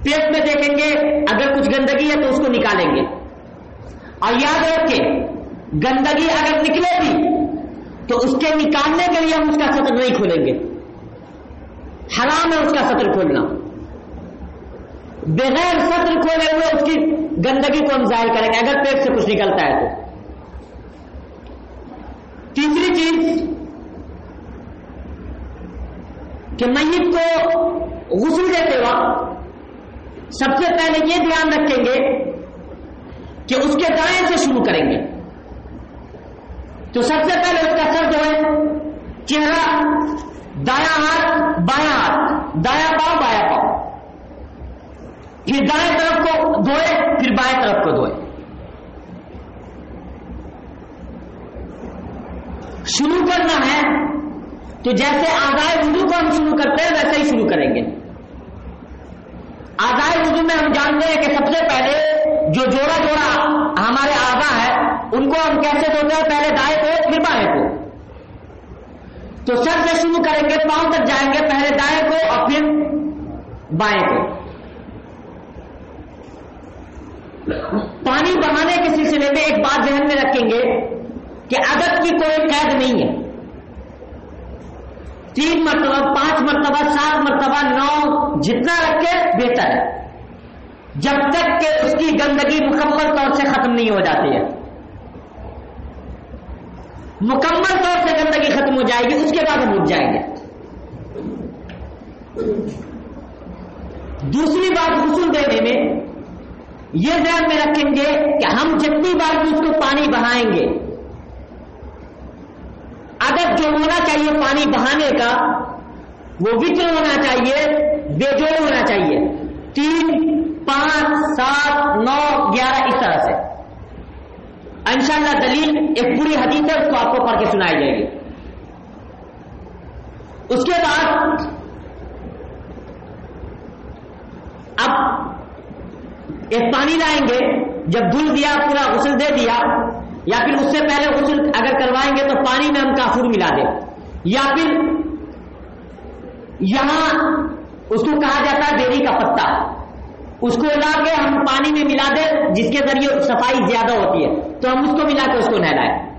پیٹ میں دیکھیں گے، اگر کچھ گندگی ہے تو اس کو نکالیں گے۔ اور یاد رکھیں، گندگی اگر نکلے گی تو اس کے نکالنے کے لیے ہم اس کا سطر نہیں کھولیں گے۔ حرام ہے اس کا سطر کھولنا۔ بغیر سطر کھولے ہوئے اس کی گندگی کو ہم ظاہر کریں گے۔ اگر پیٹ سے کچھ نکلتا ہے تو۔ تیسری چیز کہ میت کو غسل دیتے وقت سب سے پہلے یہ دھیان رکھیں گے کہ اس کے دائیں سے شروع کریں گے۔ تو سب سے پہلے اس کا سر جو ہے، چہرہ دایا ہاتھ، بایاں ہاتھ دایا پاؤ بایا پاؤ پھر دائیں طرف کو دھوئے، پھر بائیں طرف کو دھوئے۔ شروع کرنا ہے، تو جیسے آزائے وضو کو ہم شروع کرتے ہیں، ویسے ہی شروع کریں گے۔ آزائے وضو میں ہم جانتے ہیں کہ سب سے پہلے جو جوڑا جوڑا ہمارے آگا ہے، ان کو ہم کیسے دھوتے ہیں؟ پہلے دائیں کو، پھر بائیں کو۔ تو سر سے شروع کریں گے، پاؤں تک جائیں گے، پہلے دائیں کو اور پھر بائیں کو۔ پانی بہانے کے سلسلے میں ایک بات ذہن میں رکھیں گے کہ عدد کی کوئی قید نہیں ہے۔ تین مرتبہ، پانچ مرتبہ، سات مرتبہ، نو، جتنا رکھے بہتر ہے۔ جب تک کہ اس کی گندگی مکمل طور سے ختم نہیں ہو جاتی ہے۔ مکمل طور سے گندگی ختم ہو جائے گی، اس کے بعد ہم اٹھ جائیں گے۔ دوسری بات غسل دینے میں، یہ ذہن میں رکھیں گے کہ ہم جتنی بار بھی اس کو پانی بہائیں گے اگر جو ہونا چاہیے، پانی بہانے کا، وہ وطر ہونا چاہیے، بے جوڑ ہونا چاہیے۔ تین، پانچ، سات، نو، گیارہ، اس طرح سے۔ انشاءاللہ دلیل ایک پوری حدیث ہے، اس کو آپ کو پڑھ کے سنائی جائے گی۔ اس کے بعد، اب ایک پانی لائیں گے، جب دھل دیا، پورا غسل دے دیا یا پھر اس سے پہلے غسل اگر کروائیں گے تو پانی میں ہم کافور ملا دیں۔ یا پھر یہاں اس کو کہا جاتا ہے بیری کا پتا۔ اس کو لا کے ہم پانی میں ملا دیں جس کے ذریعے صفائی زیادہ ہوتی ہے۔ تو ہم اس کو ملا کے اس کو نہلائیں۔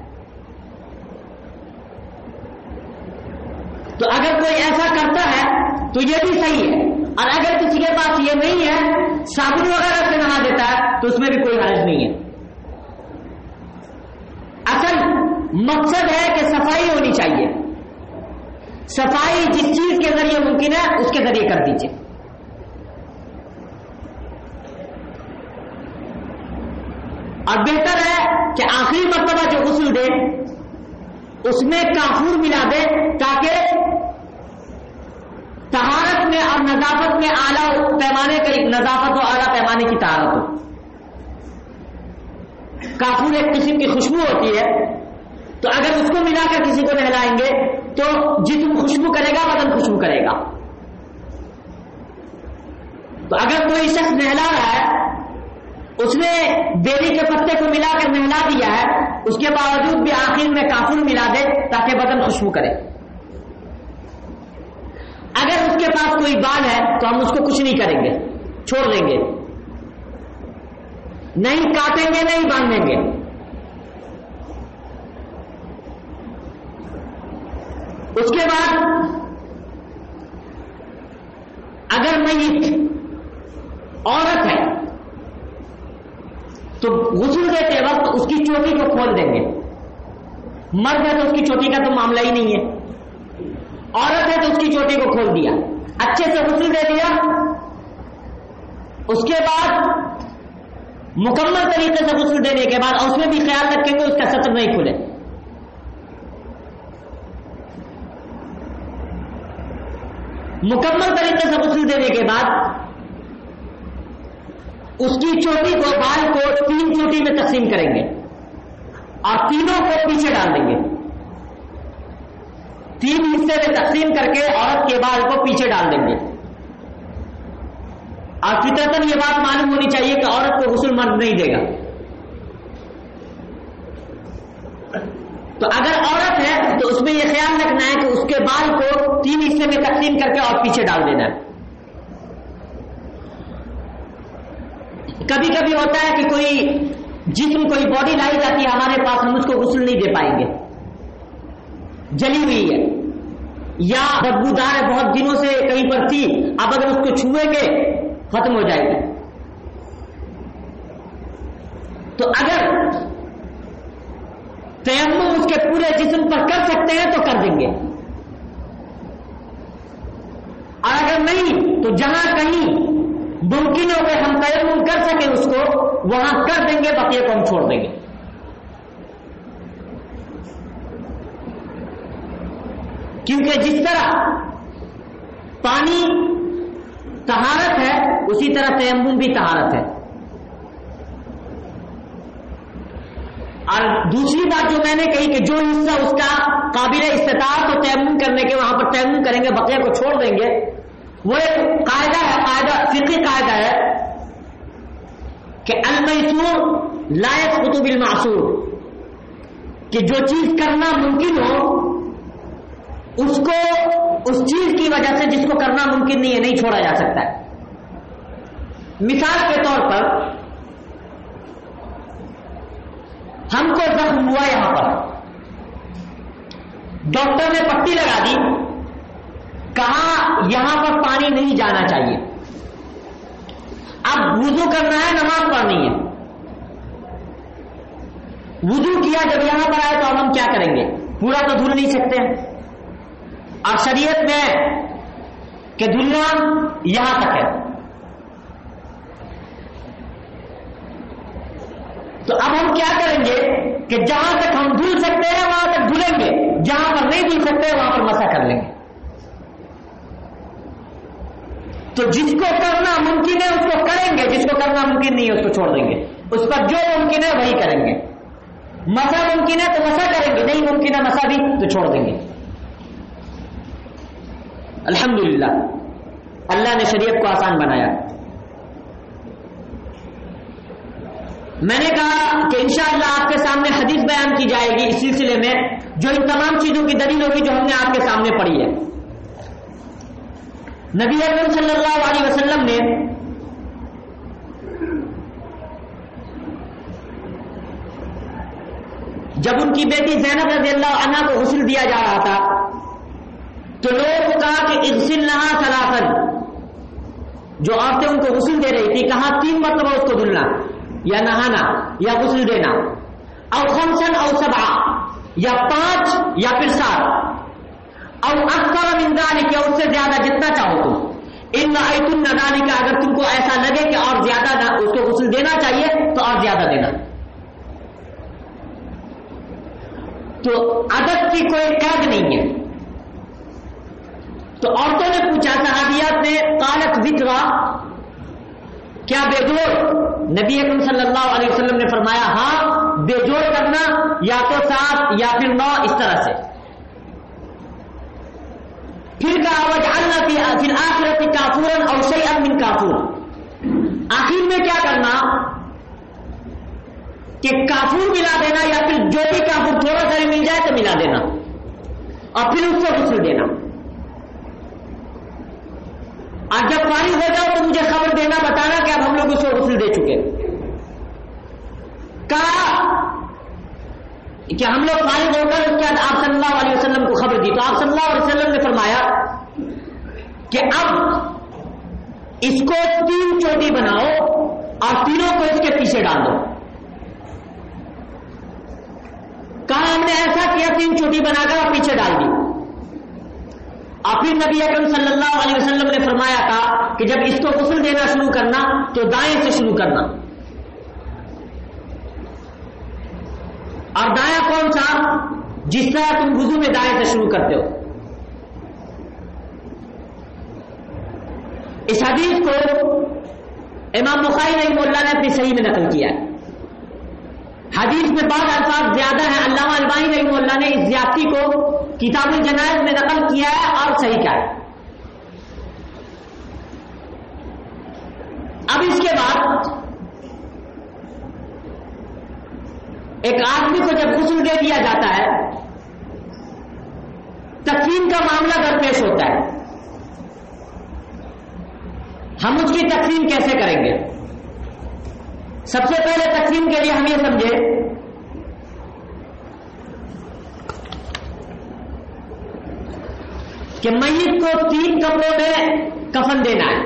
تو اگر کوئی ایسا کرتا ہے تو یہ بھی صحیح ہے۔ اور اگر کسی کے پاس یہ نہیں ہے، صابن وغیرہ سے نہا دیتا ہے، تو اس میں بھی کوئی حرج نہیں ہے اصل مقصد ہے کہ صفائی ہونی چاہیے۔ صفائی جس چیز کے ذریعے ممکن ہے، اس کے ذریعے کر دیجیے اور بہتر ہے کہ آخری مرتبہ جو غسل دے، اس میں کافور ملا دے تاکہ تہارت میں اور نظافت میں اعلیٰ پیمانے کا ایک نظافت ہو اعلیٰ پیمانے کی تہارت ہو۔ کافور ایک قسم کی خوشبو ہوتی ہے۔ تو اگر اس کو ملا کر کسی کو نہلائیں گے، تو جسم خوشبو کرے گا، بدن خوشبو کرے گا۔ تو اگر کوئی شخص نہلا رہا ہے، اس نے بیری کے پتے کو ملا کر نہلا دیا ہے، اس کے باوجود بھی آخر میں کافر ملا دے تاکہ بدن خوشبو کرے۔ اگر اس کے پاس کوئی بال ہے، تو ہم اس کو کچھ نہیں کریں گے، چھوڑ دیں گے۔ نہیں کاٹیں گے، نہیں باندھیں گے۔ اس کے بعد اگر میت عورت ہے، تو غسل دیتے وقت اس کی چوٹی کو کھول دیں گے۔ مرد ہے تو اس کی چوٹی کا تو معاملہ ہی نہیں ہے۔ عورت ہے تو اس کی چوٹی کو کھول دیا۔ اچھے سے غسل دے دیا۔ اس کے بعد مکمل طریقے سے غسل دینے کے بعد اس میں بھی خیال رکھیں گے، اس کا سطر نہیں کھلے۔ مکمل طریقے سے غسل دینے کے بعد اس کی چوٹی کو بال کو تین چوٹی میں تقسیم کریں گے اور تینوں کو پیچھے ڈال دیں گے۔ تین حصے میں تقسیم کر کے عورت کے بال کو پیچھے ڈال دیں گے۔ اور فطرتن یہ بات معلوم ہونی چاہیے کہ عورت کو غسل مرد نہیں دے گا۔ تو اگر عورت ہے تو اس میں یہ خیال رکھنا ہے کہ اس کے بال کو تین حصے میں تقسیم کر کے اور پیچھے ڈال دینا ہے۔ کبھی کبھی ہوتا ہے کہ کوئی جسم، کوئی باڈی لائی جاتی ہے، ہمارے پاس ہم اس کو غسل نہیں دے پائیں گے۔ جلی ہوئی ہے۔ یا بدبودار ہے، بہت دنوں سے کہیں پر تھی، اب اگر اس کو چھوئیں گے، ختم ہو جائے گی۔ تو اگر تیمم اس کے پورے جسم پر کر سکتے ہیں تو کر دیں گے۔ اور اگر نہیں، تو جہاں کہیں ممکن ہو کہ ہم تیمم کر سکیں اس کو، وہاں کر دیں گے، بقیہ کو ہم چھوڑ دیں گے۔ کیونکہ جس طرح پانی تہارت ہے، اسی طرح تیمم بھی تہارت ہے۔ اور دوسری بات جو میں نے کہی کہ جو حصہ اس کا قابل استطاعت کو تیمن کرنے کے وہاں پر تیمن کریں گے، بقیہ کو چھوڑ دیں گے، وہ ایک قاعدہ ہے، قاعدہ فقی قاعدہ ہے کہ المیسور لائق قطب المعصور کہ جو چیز کرنا ممکن ہو، اس کو، اس چیز کی وجہ سے جس کو کرنا ممکن نہیں ہے، نہیں چھوڑا جا سکتا ہے۔ مثال کے طور پر ہم کو زخم ہوا یہاں پر۔ ڈاکٹر نے پٹی لگا دی۔ کہا، یہاں پر پانی نہیں جانا چاہیے۔ اب وضو کرنا ہے، نماز پڑھنی ہے۔ وضو کیا، جب یہاں پر آئے تو اب ہم کیا کریں گے؟ پورا تو دھل نہیں سکتے۔ اور شریعت میں کہ دھلنا یہاں تک ہے۔ تو اب ہم کیا کریں گے کہ جہاں تک ہم دھل سکتے ہیں وہاں تک دھلیں گے، جہاں پر نہیں دھل سکتے وہاں پر مسا کر لیں گے۔ تو جس کو کرنا ممکن ہے اس کو کریں گے، جس کو کرنا ممکن نہیں ہے اس کو چھوڑ دیں گے۔ اس پر جو ممکن ہے وہی کریں گے۔ مسا ممکن ہے تو مسا کریں گے، نہیں ممکن ہے مسا بھی تو چھوڑ دیں گے۔ الحمدللہ، اللہ نے شریعت کو آسان بنایا۔ میں نے کہا کہ انشاءاللہ آپ کے سامنے حدیث بیان کی جائے گی اس سلسلے میں، جو ان تمام چیزوں کی دلیل ہوگی جو ہم نے آپ کے سامنے پڑھی ہے۔ نبی اکرم صلی اللہ علیہ وسلم نے جب ان کی بیٹی زینب رضی اللہ عنہ کو غسل دیا جا رہا تھا، تو لوگوں کو کہا کہ اغسل نہا سلاسن جو عورتیں ان کو غسل دے رہی تھی کہا تین مرتبہ اس کو دھلنا۔ یا نہانا، یا غسل دینا۔ او خمسن او سبا یا پانچ، یا پھر سات۔ او اکثر من ذلك یا اس سے زیادہ جتنا چاہو تم۔ ان رأيتن ذلك اگر تم کو ایسا لگے کہ اور زیادہ اس کو غسل دینا چاہیے، تو اور زیادہ دینا۔ تو عدد کی کوئی قید نہیں ہے۔ تو عورتوں نے پوچھا، صحابیات نے، قالت ذکر کیا بے جوڑ نبی اکرم صلی اللہ علیہ وسلم نے فرمایا ہاں بے جوڑ کرنا یا تو سات یا پھر نو، اس طرح سے۔ پھر کا آواز اللہ پھر آخرت کافور اور سی امن کافور آخر میں کیا کرنا؟ کہ کافور ملا دینا یا پھر جو بھی کافور تھوڑا سا مل جائے تو ملا دینا۔ اور پھر اس سے غسل دینا۔ اور جب فارغ ہو جاؤ تو مجھے خبر دینا، بتانا کہ اب ہم لوگ اس کو غسل دے چکے کہا کہ ہم لوگ فارغ ہو کر اس کے بعد آپ صلی اللہ علیہ وسلم کو خبر دی۔ تو آپ صلی اللہ علیہ وسلم نے فرمایا کہ اب اس کو تین چوٹی بناؤ اور تینوں کو اس کے پیچھے ڈال دو۔ کہا ہم نے ایسا کیا، تین چوٹی بنا کر اور پیچھے ڈال دی۔ اور پھر نبی اکرم صلی اللہ علیہ وسلم نے فرمایا تھا کہ جب اس کو غسل دینا شروع کرنا تو دائیں سے شروع کرنا۔ اور دایا کون سا؟ جس طرح تم وضو میں دائیں سے شروع کرتے ہو۔ اس حدیث کو امام بخاری رحیم اللہ نے اپنی صحیح میں نقل کیا ہے۔ حدیث میں بعض الفاظ زیادہ ہیں، علامہ البانی رحیم اللہ نے اس زیادتی کو کتاب الجنائز میں نقل کیا ہے اور صحیح کیا ہے۔ اب اس کے بعد ایک آدمی کو جب غسل دے دیا جاتا ہے تقسیم کا معاملہ درپیش ہوتا ہے۔ ہم اس کی تقسیم کیسے کریں گے؟ سب سے پہلے تقسیم کے لیے ہم یہ سمجھے کہ میت کو تین کپڑوں میں کفن دینا ہے۔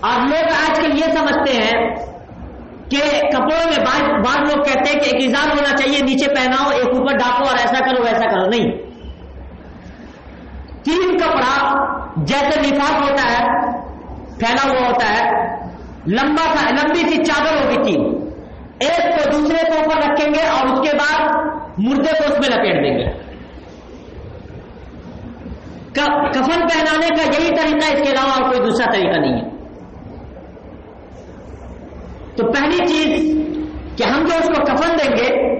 اور لوگ آج کل یہ سمجھتے ہیں کہ کپڑوں میں بعض لوگ کہتے ہیں کہ ایک اظہار ہونا چاہیے، نیچے پہناؤ، ایک اوپر ڈاکو اور ایسا کرو، ویسا کرو۔ نہیں۔ تین کپڑا جیسے لفاف ہوتا ہے، پھیلا ہوا ہوتا ہے لمبا سا لمبی سی چادر ہوگی تین۔ ایک کو دوسرے کے اوپر رکھیں گے اور اس کے بعد مردے کو اس میں لپیٹ دیں گے۔ کفن پہنانے کا یہی طریقہ اس کے علاوہ اور کوئی دوسرا طریقہ نہیں ہے۔ تو پہلی چیز کہ ہم جو اس کو کفن دیں گے،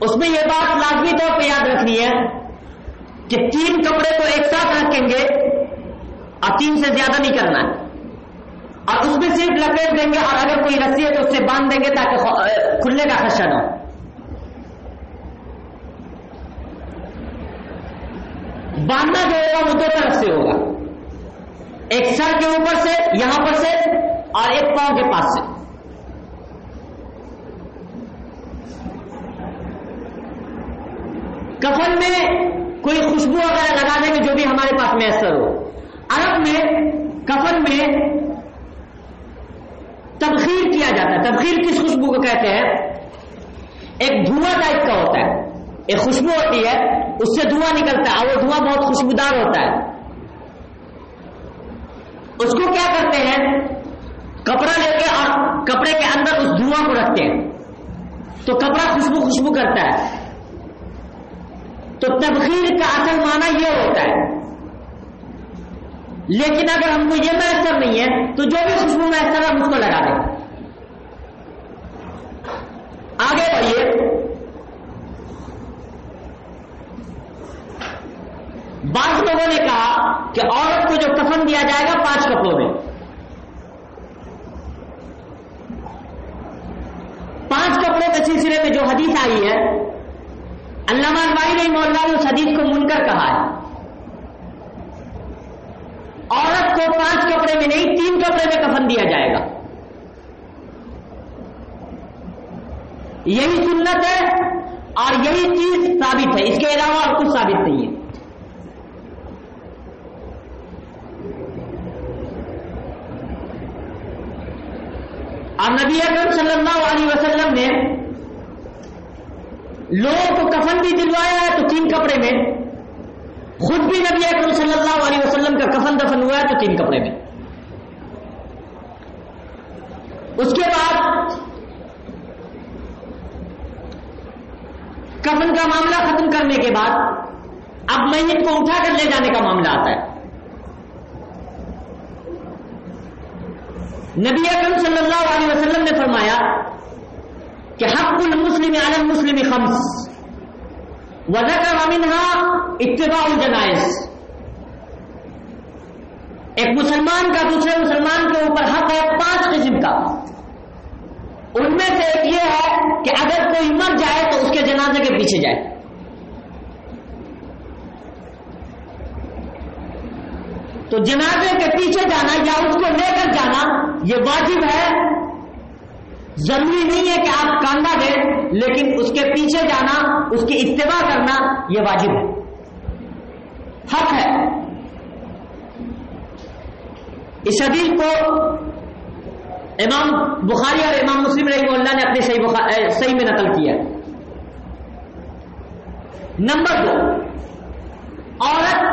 اس میں یہ بات لازمی طور پہ یاد رکھنی ہے کہ تین کپڑے کو ایک ساتھ رکھیں گے اور تین سے زیادہ نہیں کرنا ہے۔ اور اس میں صرف لپیٹ دیں گے اور اگر کوئی رسی ہے تو اس سے باندھ دیں گے تاکہ کھلنے کا خدشہ نہ ہو۔ باندھنا جو ہوگا وہ دو طرف سے ہوگا۔ ایک سر کے اوپر سے، یہاں پر سے، اور ایک پاؤں کے پاس سے۔ کفن میں کوئی خوشبو وغیرہ لگا دیں گے جو بھی ہمارے پاس میسر ہو۔ عرب میں کفن میں تبخیر کیا جاتا ہے۔ تبخیر کس خوشبو کو کہتے ہیں؟ ایک دھواں ٹائپ کا ہوتا ہے۔ ایک خوشبو ہوتی ہے، اس سے دھواں نکلتا ہے اور وہ دھواں بہت خوشبودار ہوتا ہے۔ اس کو کیا کرتے ہیں؟ کپڑا لے کے اور کپڑے کے اندر اس دھواں کو رکھتے ہیں۔ تو کپڑا خوشبو خوشبو کرتا ہے۔ تو تبخیر کا اصل معنی یہ ہوتا ہے۔ لیکن اگر ہم کو یہ میسر نہیں ہے، تو جو بھی خوشبو میسر ہے، ہم اس کو لگا دیں۔ آگے بڑھیے۔ بعض لوگوں نے کہا کہ عورت کو جو کفن دیا جائے گا، پانچ کپڑوں میں۔ پانچ کپڑوں کے سلسلے میں جو حدیث آئی ہے، علامہ البائی نے مولا نے اس حدیث کو منکر کہا ہے۔ عورت کو پانچ کپڑے میں نہیں، تین کپڑے میں کفن دیا جائے گا۔ یہی سنت ہے اور یہی چیز ثابت ہے۔ اس کے علاوہ اور کچھ ثابت نہیں ہے۔ اور نبی اکرم صلی اللہ علیہ وسلم نے لوگوں کو کفن بھی دلوایا ہے تو تین کپڑے میں خود بھی نبی اکرم صلی اللہ علیہ وسلم کا کفن دفن ہوا ہے تو تین کپڑے میں۔ اس کے بعد کفن کا معاملہ ختم کرنے کے بعد اب میت کو اٹھا کر لے جانے کا معاملہ آتا ہے۔ نبی اکرم صلی اللہ علیہ وسلم نے فرمایا کہ حق المسلم علی المسلم خمس۔ وذکر منها اتباع الجنائز۔ ایک مسلمان کا دوسرے مسلمان کے اوپر حق ہے پانچ قسم کا۔ ان میں سے ایک یہ ہے کہ اگر کوئی مر جائے تو اس کے جنازے کے پیچھے جائے۔ تو جنازے کے پیچھے جانا یا اس کو لے کر جانا یہ واجب ہے ضروری نہیں ہے کہ آپ کاندھا دیں، لیکن اس کے پیچھے جانا، اس کی اتباع کرنا یہ واجب ہے۔ حق ہے۔ اس حدیث کو امام بخاری اور امام مسلم رحیم اللہ نے اپنے صحیح صحیح میں نقل کیا نمبر دو، عورت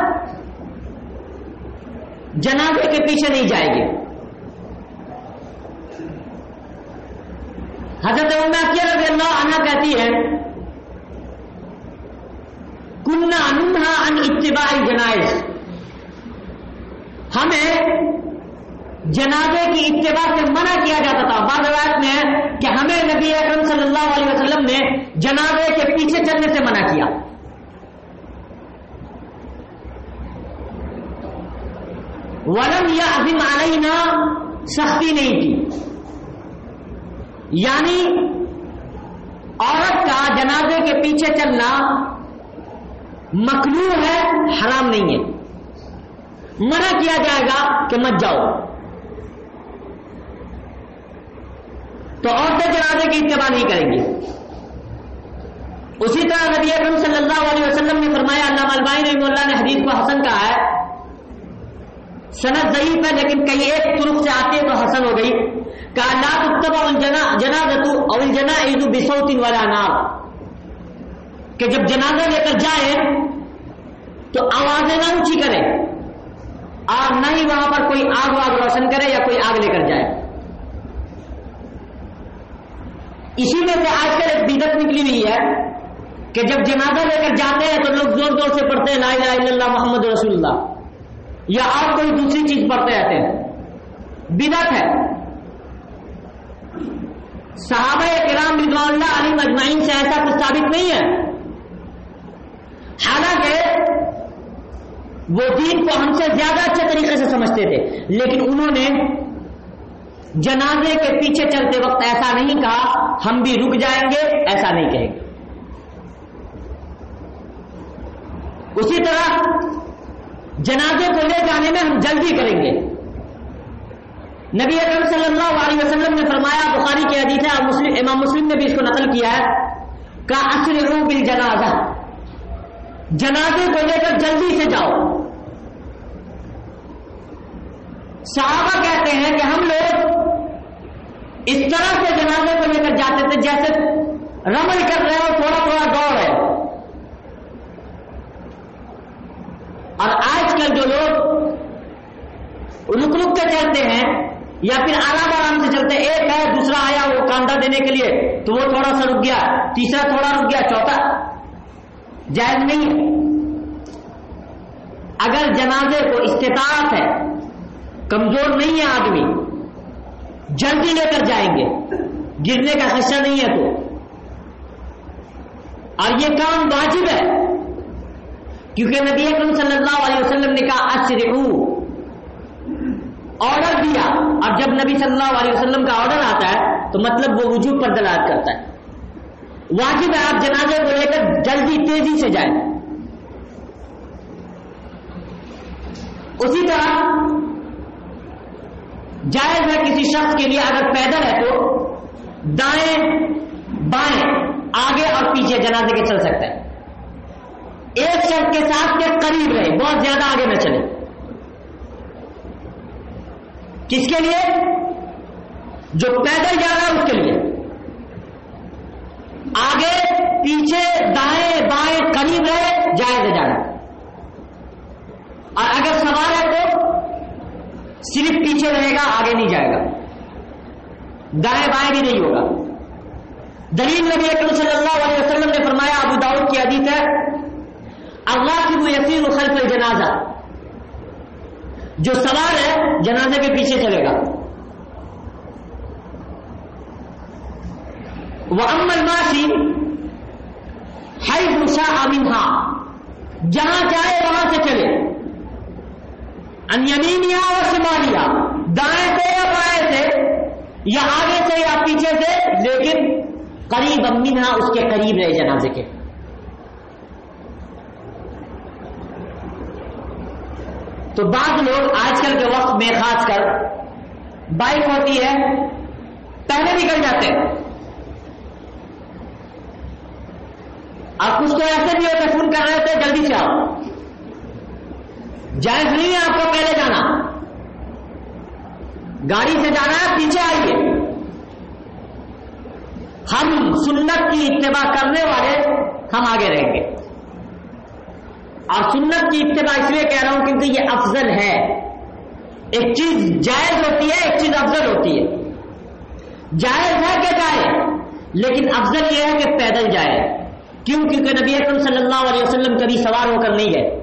جنازے کے پیچھے نہیں جائے گی۔ حضرت رضی اللہ عنہ کہتی ہے کنہ انہا ان اتباع جنائز ہمیں جنازے کی اتباع سے منع کیا جاتا تھا۔ بعض روایت میں ہے کہ ہمیں نبی اکرم صلی اللہ علیہ وسلم نے جنازے کے پیچھے چلنے سے منع کیا۔ ولم یا عظیم علینا سختی نہیں کی۔ یعنی عورت کا جنازے کے پیچھے چلنا مخلو ہے، حرام نہیں ہے۔ منع کیا جائے گا کہ مت جاؤ۔ تو عورتیں جنازے کی اتباع نہیں کریں گی۔ اسی طرح نبی اکرم صلی اللہ علیہ وسلم نے فرمایا اللہ البائی رحم اللہ نے حدیث کو حسن کہا ہے۔ صنعت ضعیف ہے، لیکن کئی ایک ترک سے آتی ہے تو حسن ہو گئی۔ والا نام کہ جب جنازہ لے کر جائے، تو آوازیں نہ اونچی کرے۔ اور نہ ہی وہاں پر کوئی آگ واگ روشن کرے یا کوئی آگ لے کر جائے۔ اسی میں سے آج کل ایک بدت نکلی ہوئی ہے کہ جب جنازہ لے کر جاتے ہیں تو لوگ زور زور سے پڑھتے ہیں، لا الہ الا اللہ محمد رسول اللہ۔ یا آپ کوئی دوسری چیز پڑھتے رہتے ہیں؟ بدت ہے۔ صحابہ کرام رضوان اللہ علی مجمعین سے ایسا کچھ ثابت نہیں ہے۔ حالانکہ وہ دین کو ہم سے زیادہ اچھے طریقے سے سمجھتے تھے، لیکن انہوں نے جنازے کے پیچھے چلتے وقت ایسا نہیں کہا، ہم بھی رک جائیں گے، ایسا نہیں کہیں گے۔ اسی طرح جنازے کو لے جانے میں ہم جلدی کریں گے۔ نبی اکرم صلی اللہ علیہ وسلم نے فرمایا، بخاری کی حدیث ہے، اور مسلم، امام مسلم نے بھی اس کو نقل کیا ہے۔ کا اصل رو بل جنازہ جنازے کو لے کر جلدی سے جاؤ۔ صحابہ کہتے ہیں کہ ہم لوگ اس طرح سے جنازے کو لے کر جاتے تھے جیسے رمل کر رہے ہو، تھوڑا تھوڑا دوڑ ہے۔ اور آج کل جو لوگ رک رک کے چلتے ہیں یا پھر آرام آرام سے چلتے ہیں، ایک ہے، دوسرا آیا وہ کانڈا دینے کے لیے، تو وہ تھوڑا سا رک گیا، تیسرا تھوڑا رک گیا، چوتھا۔ جائز نہیں ہے۔ اگر جنازے کو استطاعت ہے، کمزور نہیں ہے آدمی، جلدی لے کر جائیں گے، گرنے کا خدشہ نہیں ہے تو۔ اور یہ کام واجب ہے۔ کیونکہ نبی اکرم صلی اللہ علیہ وسلم نے کہا اچھو آرڈر دیا۔ اور جب نبی صلی اللہ علیہ وسلم کا آرڈر آتا ہے، تو مطلب وہ وجوب پر دلالت کرتا ہے۔ واجب ہے آپ جنازے کو لے کر جلدی تیزی سے جائیں۔ اسی طرح، جائز ہے کسی شخص کے لیے اگر پیدل ہے تو دائیں، بائیں، آگے اور پیچھے جنازے کے چل سکتا ہے ایک شخص کے ساتھ کے قریب رہے، بہت زیادہ آگے نہ چلے۔ کس کے لیے؟ جو پیدل جا رہا ہے اس کے لیے۔ آگے، پیچھے، دائیں بائیں قریب رہے، جائز جانا۔ اور اگر سوال ہے تو صرف پیچھے رہے گا، آگے نہیں جائے گا۔ دائیں بائیں بھی نہیں ہوگا۔ دلیل نبی اکرم صلی اللہ علیہ وسلم نے فرمایا، ابو داؤد کی حدیث ہے اللہ کی وہ یقین خلف الجنازہ۔ جو سوار ہے، جنازے کے پیچھے چلے گا۔ وہ امن ماشی ہائی خوشا امین ہاں جہاں چاہے وہاں سے چلے۔ انیمیا اور شمالیا دائیں سے یا بائیں سے، یا آگے سے یا پیچھے سے، لیکن قریب امین ہاں اس کے قریب رہے جنازے کے۔ تو بعض لوگ آج کل کے وقت میں خاص کر بائک ہوتی ہے، پہلے نکل جاتے ہیں۔ اور کچھ تو ایسے بھی ہوتے فون کر رہے ہوتے جلدی سے آؤ۔ جائز نہیں ہے آپ کو پہلے جانا۔ گاڑی سے جانا ہے، پیچھے آئیے۔ ہم سنت کی اتباع کرنے والے، ہم آگے رہیں گے۔ اور سنت کی اتباع اس لیے کہہ رہا ہوں کیونکہ یہ افضل ہے۔ ایک چیز جائز ہوتی ہے، ایک چیز افضل ہوتی ہے۔ جائز ہے کہ جائے لیکن افضل یہ ہے کہ پیدل جائے۔ کیوں؟ کیونکہ نبی اکرم صلی اللہ علیہ وسلم کبھی سوار ہو کر نہیں گئے۔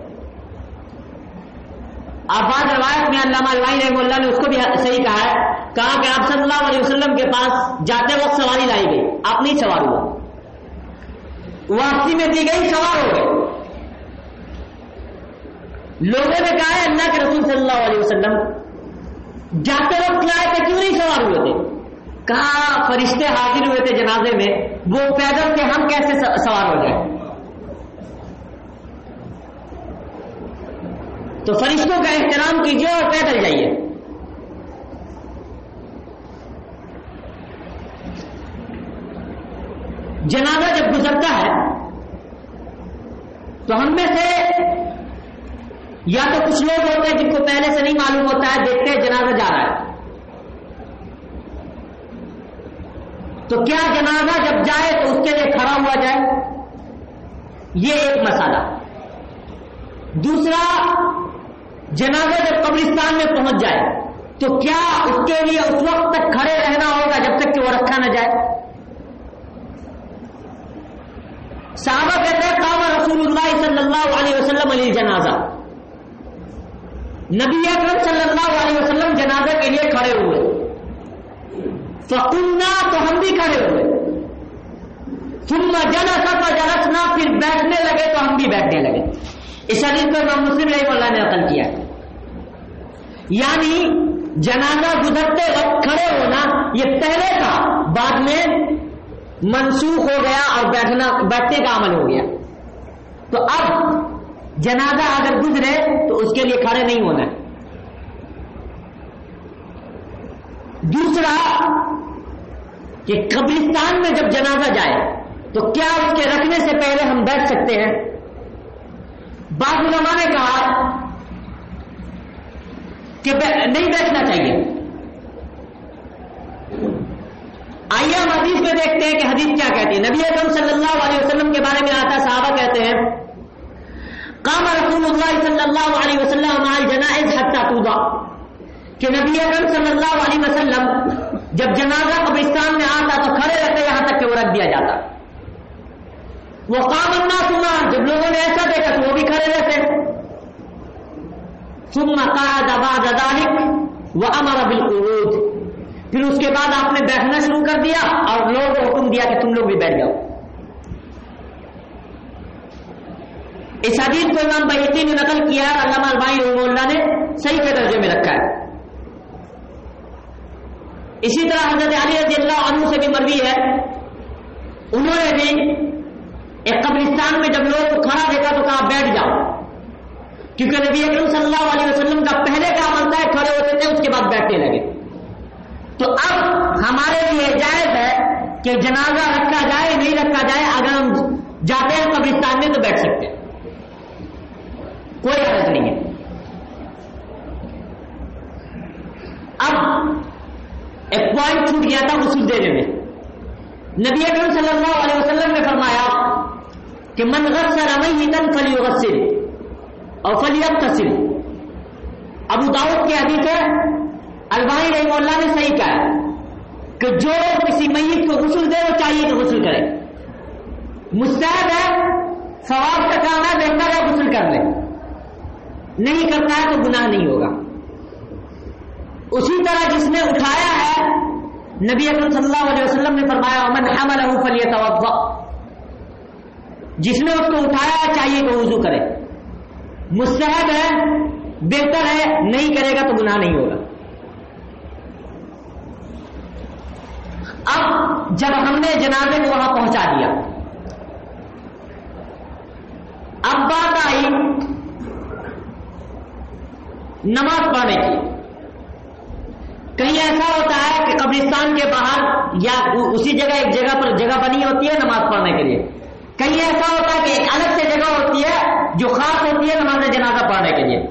آپ روایت میں علامہ رحم اللہ نے اس کو بھی صحیح کہا ہے۔ کہا کہ آپ صلی اللہ علیہ وسلم کے پاس جاتے وقت سواری لائی گئی، آپ نہیں سوار ہوا واپسی میں دی گئی، سوار ہو گئے۔ لوگوں نے کہا ہے اللہ کے رسول صلی اللہ علیہ وسلم جاتے وقت لائے تھے، کیوں نہیں سوار ہوئے تھے؟ کہا، فرشتے حاضر ہوئے تھے جنازے میں، وہ پیدل تھے، ہم کیسے سوار ہو جائیں؟ تو فرشتوں کا احترام کیجیے اور پیدل جائیے۔ جنازہ جب گزرتا ہے، تو ہم میں سے یا تو کچھ لوگ ہوتے ہیں جن کو پہلے سے نہیں معلوم ہوتا ہے، دیکھتے ہیں جنازہ جا رہا ہے۔ تو کیا جنازہ جب جائے تو اس کے لیے کھڑا ہوا جائے؟ یہ ایک مسئلہ۔ دوسرا، جنازہ جب قبرستان میں پہنچ جائے، تو کیا اس کے لیے اس وقت تک کھڑے رہنا ہوگا جب تک کہ وہ رکھا نہ جائے؟ صحابہ کہتے ہیں رسول اللہ صلی اللہ علیہ وسلم علی جنازہ۔ نبی اکرم صلی اللہ علیہ وسلم جنازہ کے لیے کھڑے ہوئے۔ فکنہ تو ہم بھی کھڑے ہوئے۔ ثم جلس فجلسنا، پھر بیٹھنے لگے تو ہم بھی بیٹھنے لگے۔ اس حدیث کو امام مسلم رحمہ اللہ نے نقل کیا۔ یعنی جنازہ گزرتے وقت کھڑے ہونا یہ پہلے تھا، بعد میں منسوخ ہو گیا اور بیٹھنا، بیٹھنے کا عمل ہو گیا۔ تو اب جنازہ اگر گزرے تو اس کے لیے کھڑے نہیں ہونا ہے۔ دوسرا، کہ قبرستان میں جب جنازہ جائے، تو کیا اس کے رکھنے سے پہلے ہم بیٹھ سکتے ہیں؟ بعض علماء نے کہا کہ نہیں بیٹھنا چاہیے۔ آئیے ہم حدیث میں دیکھتے ہیں کہ حدیث کیا کہتی ہے؟ نبی اکرم صلی اللہ علیہ وسلم کے بارے میں آتا صحابہ کہتے ہیں کام رسول اللہ صلی اللہ علیہ وسلم جنائز حتہ توبہ کہ نبی اکرم صلی اللہ علیہ وسلم جب جنازہ قبرستان میں آتا تو کھڑے رہتے یہاں تک کہ وہ رکھ دیا جاتا. وہ کام انا سنا جب لوگوں نے ایسا دیکھا تو وہ بھی کھڑے رہتے. سما قاد وہ امر بالقعود. پھر اس کے بعد آپ نے بیٹھنا شروع کر دیا اور لوگوں کو حکم دیا کہ تم لوگ بھی بیٹھ جاؤ. اس حدیث کو امام بحیتی نے نقل کیا ہے، علامہ البائی رحم اللہ نے صحیح کے درجے میں رکھا ہے۔ اسی طرح حضرت علی رضی اللہ عنہ سے بھی مروی ہے۔ انہوں نے بھی ایک قبرستان میں جب لوگ کو کھڑا دیکھا تو کہا، بیٹھ جاؤ۔ کیونکہ نبی اکرم صلی اللہ علیہ وسلم کا پہلے کا عمل تھا کھڑے ہوتے تھے، اس کے بعد بیٹھنے لگے۔ تو اب ہمارے لیے جائز ہے کہ جنازہ رکھا جائے، نہیں رکھا جائے، اگر ہم جاتے ہیں قبرستان میں تو بیٹھ سکتے ہیں۔ کوئی حرض نہیں ہے۔ اب ایک پوائنٹ چھوٹ گیا تھا غسل دینے میں نبی اکرم صلی اللہ علیہ وسلم نے فرمایا کہ من غسل میتن فلی غسل اور فلی اب تصل ابو داؤد کی حدیث ہے البانی رحم اللہ نے صحیح کہا کہ جو کسی میت کو غسل دے، وہ چاہیے کہ غسل کرے۔ مستحد ہے، ثواب کا کام ہے، بہتر ہے غسل کر لے۔ نہیں کرتا ہے تو گناہ نہیں ہوگا۔ اسی طرح جس نے اٹھایا ہے، نبی اکرم صلی اللہ علیہ وسلم نے فرمایا امن حمل فلی توقع جس نے اس کو اٹھایا چاہیے کہ وضو کرے۔ مستحب ہے، بہتر ہے، نہیں کرے گا تو گناہ نہیں ہوگا۔ اب جب ہم نے جنازے کو وہاں پہنچا دیا، اب بات آئی نماز پڑھنے کی۔ کہیں ایسا ہوتا ہے کہ قبرستان کے باہر یا اسی جگہ ایک جگہ پر جگہ بنی ہوتی ہے نماز پڑھنے کے لیے۔ کہیں ایسا ہوتا ہے کہ ایک الگ سے جگہ ہوتی ہے جو خاص ہوتی ہے نماز جنازہ پڑھنے کے لیے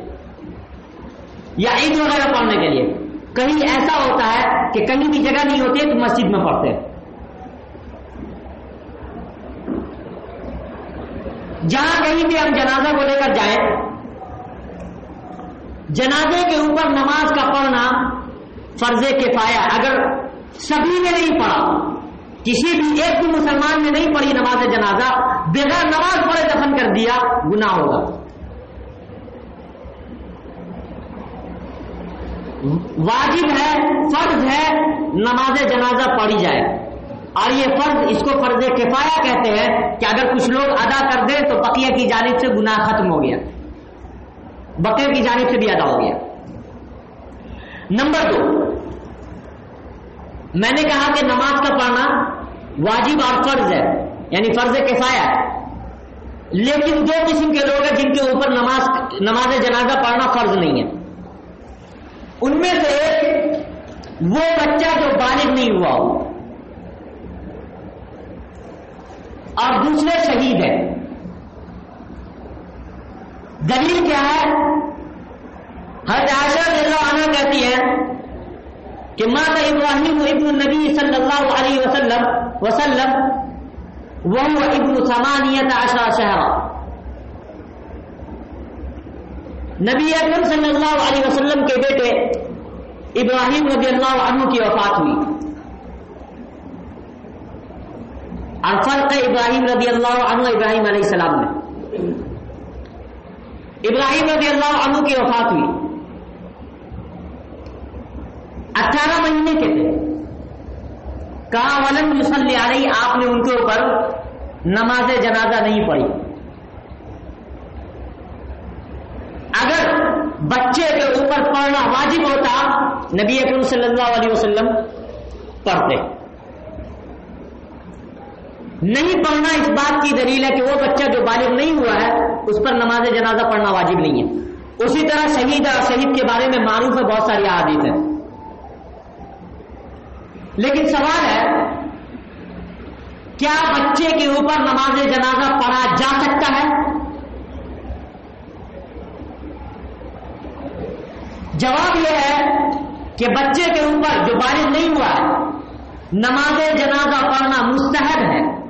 یا عید وغیرہ پڑھنے کے لیے۔ کہیں ایسا ہوتا ہے کہ کہیں بھی جگہ نہیں ہوتی ہے تو مسجد میں پڑھتے ہیں۔ جہاں کہیں بھی ہم جنازہ کو لے کر جائیں جنازے کے اوپر نماز کا پڑھنا فرض کفایا اگر سبھی نے نہیں پڑھا، کسی بھی ایک بھی مسلمان نے نہیں پڑھی نماز جنازہ، بغیر نماز پڑھے دفن کر دیا، گناہ ہوگا۔ واجب ہے، فرض ہے نماز جنازہ پڑھی جائے۔ اور یہ فرض اس کو فرض کفایا کہتے ہیں کہ اگر کچھ لوگ ادا کر دیں تو بقیہ کی جانب سے گناہ ختم ہو گیا۔ بقیہ کی جانب سے بھی ادا ہو گیا۔ نمبر دو، میں نے کہا کہ نماز کا پڑھنا واجب اور فرض ہے یعنی فرض کفایا ہے لیکن دو قسم کے لوگ ہیں جن کے اوپر نماز نماز جنازہ پڑھنا فرض نہیں ہے۔ ان میں سے ایک، وہ بچہ جو بالغ نہیں ہوا ہو۔ اور دوسرے شہید ہیں۔ دلیل کیا ہے؟ ہر عائشہ رضی اللہ عنہ کہتی ہے کہ ماتا ابراہیم ابن نبی صلی اللہ علیہ وسلم وسلم وہ ابن ثمانیت عشرہ شہرہ نبی اکرم صلی اللہ علیہ وسلم کے بیٹے ابراہیم رضی اللہ عنہ کی وفات ہوئی۔ اور فرق ابراہیم رضی اللہ عنہ ابراہیم علیہ السلام میں۔ ابراہیم رضی اللہ عنہ کی وفات ہوئی۔ اٹھارہ مہینے کے تھے کہا ولم مسلی علیہ، آپ نے ان کے اوپر نماز جنازہ نہیں پڑھی۔ اگر بچے کے اوپر پڑھنا واجب ہوتا، نبی اکرم صلی اللہ علیہ وسلم پڑھتے۔ نہیں پڑھنا اس بات کی دلیل ہے کہ وہ بچہ جو بالغ نہیں ہوا ہے، اس پر نماز جنازہ پڑھنا واجب نہیں ہے۔ اسی طرح شہید اور شہید کے بارے میں معروف ہے، بہت ساری عادت ہے لیکن سوال ہے، کیا بچے کے اوپر نماز جنازہ پڑھا جا سکتا ہے؟ جواب یہ ہے کہ بچے کے اوپر جو بارش نہیں ہوا ہے، نماز جنازہ پڑھنا مستحب ہے۔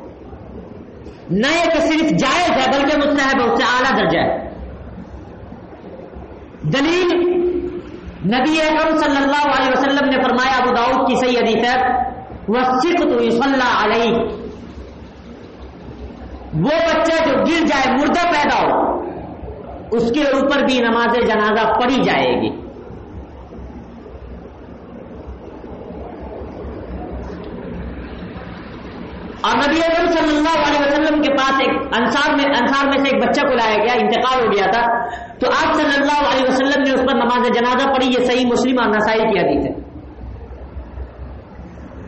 نہ کہ صرف جائز ہے، بلکہ مستحب ہے، اس سے اعلیٰ درجہ ہے۔ دلیل نبی اکرم صلی اللہ علیہ وسلم نے فرمایا، ابو داؤد کی صحیح حدیث ہے وہ تو صلی علیہ وہ بچہ جو گر جائے، مردہ پیدا ہو، اس کے اوپر بھی نماز جنازہ پڑھی جائے گی۔ اور نبی اکرم صلی اللہ علیہ وسلم کے پاس ایک انصار میں انصار میں سے ایک بچہ کو لایا گیا، انتقال ہو گیا تھا۔ تو آپ صلی اللہ علیہ وسلم نے اس پر نماز جنازہ پڑھی، یہ صحیح مسلم اور نسائی کی حدیث ہے۔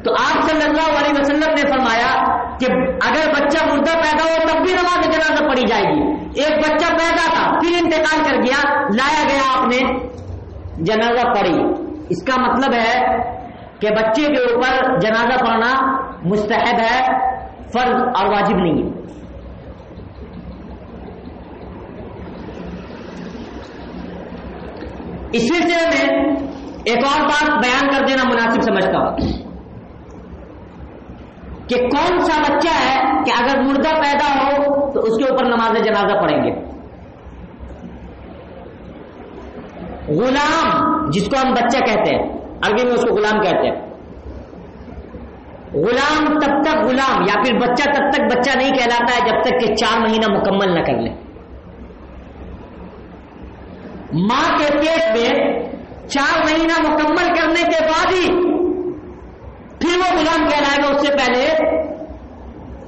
تو آپ صلی اللہ علیہ وسلم نے فرمایا کہ اگر بچہ مردہ پیدا ہو تب بھی نماز جنازہ پڑھی جائے گی۔ ایک بچہ پیدا تھا، پھر انتقال کر گیا، لایا گیا آپ نے، جنازہ پڑھی۔ اس کا مطلب ہے کہ بچے کے اوپر جنازہ پڑھنا مستحب ہے۔ فرض اور واجب نہیں ہے۔ اس سلسلے میں ایک اور بات بیان کر دینا مناسب سمجھتا ہوں۔ کہ کون سا بچہ ہے کہ اگر مردہ پیدا ہو تو اس کے اوپر نماز جنازہ پڑھیں گے؟ غلام، جس کو ہم بچہ کہتے ہیں عربی میں اس کو غلام کہتے ہیں۔ غلام تب تک غلام، یا پھر بچہ تب تک بچہ نہیں کہلاتا ہے جب تک کہ چار مہینہ مکمل نہ کر لے۔ ماں کے پیٹ میں چار مہینہ مکمل کرنے کے بعد ہی پھر وہ غلام کہلائے گا۔ اس سے پہلے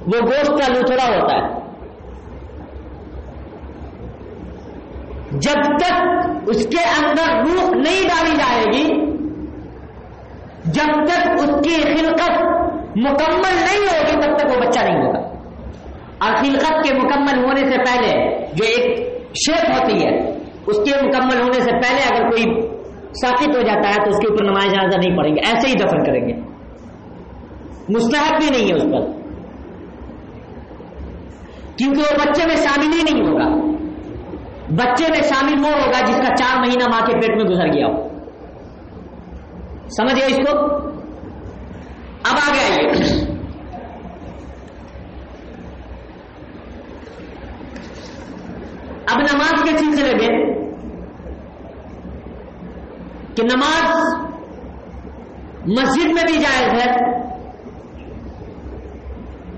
وہ گوشت کا لوچڑا ہوتا ہے۔ جب تک اس کے اندر روح نہیں ڈالی جائے گی، جب تک اس کی خلقت مکمل نہیں ہوگی تب تک وہ بچہ نہیں ہوگا۔ اور خلقت کے مکمل ہونے سے پہلے جو ایک شیپ ہوتی ہے، اس کے مکمل ہونے سے پہلے اگر کوئی ساکت ہو جاتا ہے تو اس کے اوپر نماز جنازہ نہیں پڑیں گے۔ ایسے ہی دفن کریں گے۔ مستحق بھی نہیں ہے اس پر۔ کیونکہ وہ بچے میں شامل ہی نہیں ہوگا۔ بچے میں شامل وہ ہوگا جس کا چار مہینہ ماں کے پیٹ میں گزر گیا ہو۔ سمجھ گئے اس کو؟ اب آگے آئیے۔ اب نماز کے سلسلے میں کہ نماز مسجد میں بھی جائز ہے۔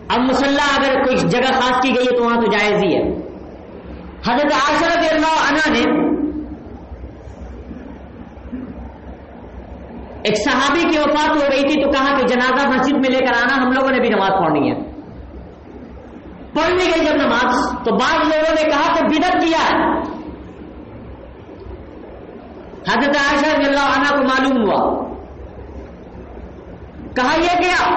اب مسلح اگر کوئی جگہ خاص کی گئی ہے تو وہاں تو جائز ہی ہے۔ حضرت عائشہ رضی اللہ عنہ نے ایک صحابی کی وفات ہو گئی تھی تو کہا کہ جنازہ مسجد میں لے کر آنا، ہم لوگوں نے بھی نماز پڑھنی ہے۔ پڑھنے گئی جب نماز، تو بعض لوگوں نے کہا کہ بدت کیا ہے۔ حضرت عائشہ رضی اللہ عنہ کو معلوم ہوا۔ کہا یہ کیا؟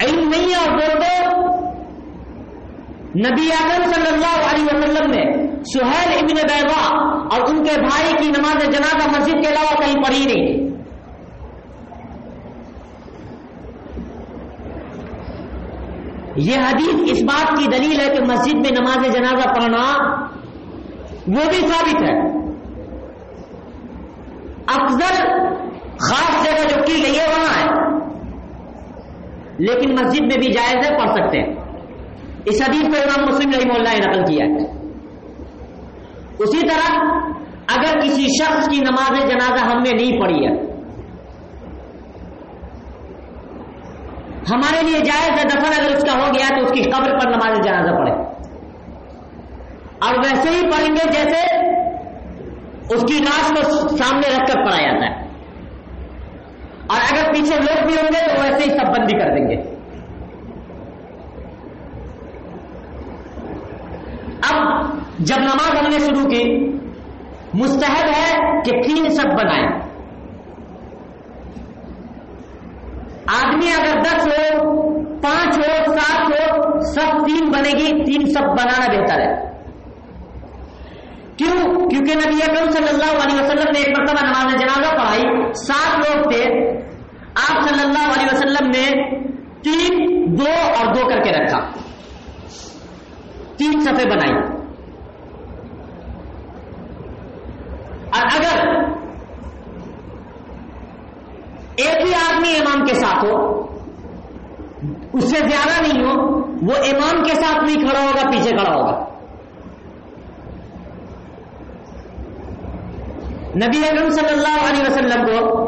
علم نہیں ہے اور بول دو نبی اعظم صلی اللہ علیہ وسلم نے سہیل ابن بیضا اور ان کے بھائی کی نماز جنازہ مسجد کے علاوہ کہیں پڑھی نہیں۔ یہ حدیث اس بات کی دلیل ہے کہ مسجد میں نماز جنازہ پڑھنا وہ بھی ثابت ہے۔ افضل خاص جگہ جو کی گئی ہے وہاں ہے۔ لیکن مسجد میں بھی جائز ہے، پڑھ سکتے ہیں۔ اس حدیث کو امام مسلم رحیم اللہ نے نقل کیا ہے اسی طرح اگر کسی شخص کی نماز جنازہ ہم نے نہیں پڑھی ہے ہمارے لیے جائز ہے دفن اگر اس کا ہو گیا تو اس کی قبر پر نماز جنازہ پڑھے اور ویسے ہی پڑھیں گے جیسے اس کی لاش کو سامنے رکھ کر پڑھا جاتا ہے اور اگر پیچھے لوگ بھی ہوں گے تو ویسے ہی سب بندی کر دیں گے اب جب نماز ہم نے شروع کی، مستحب ہے کہ تین سب بنائیں۔ آدمی اگر دس ہو، پانچ ہو، سات ہو، سب تین بنے گی، تین سب بنانا بہتر ہے۔ کیوں؟ کیونکہ نبی اکرم صلی اللہ علیہ وسلم نے ایک مرتبہ نماز جنازہ پڑھائی، سات لوگ تھے۔ آپ صلی اللہ علیہ وسلم نے تین دو اور دو کر کے رکھا۔ تین صفحے بنائی۔ اور اگر ایک ہی آدمی امام کے ساتھ ہو، اس سے زیادہ نہیں ہو، وہ امام کے ساتھ نہیں کھڑا ہوگا، پیچھے کھڑا ہوگا۔ نبی اکرم صلی اللہ علیہ وسلم کو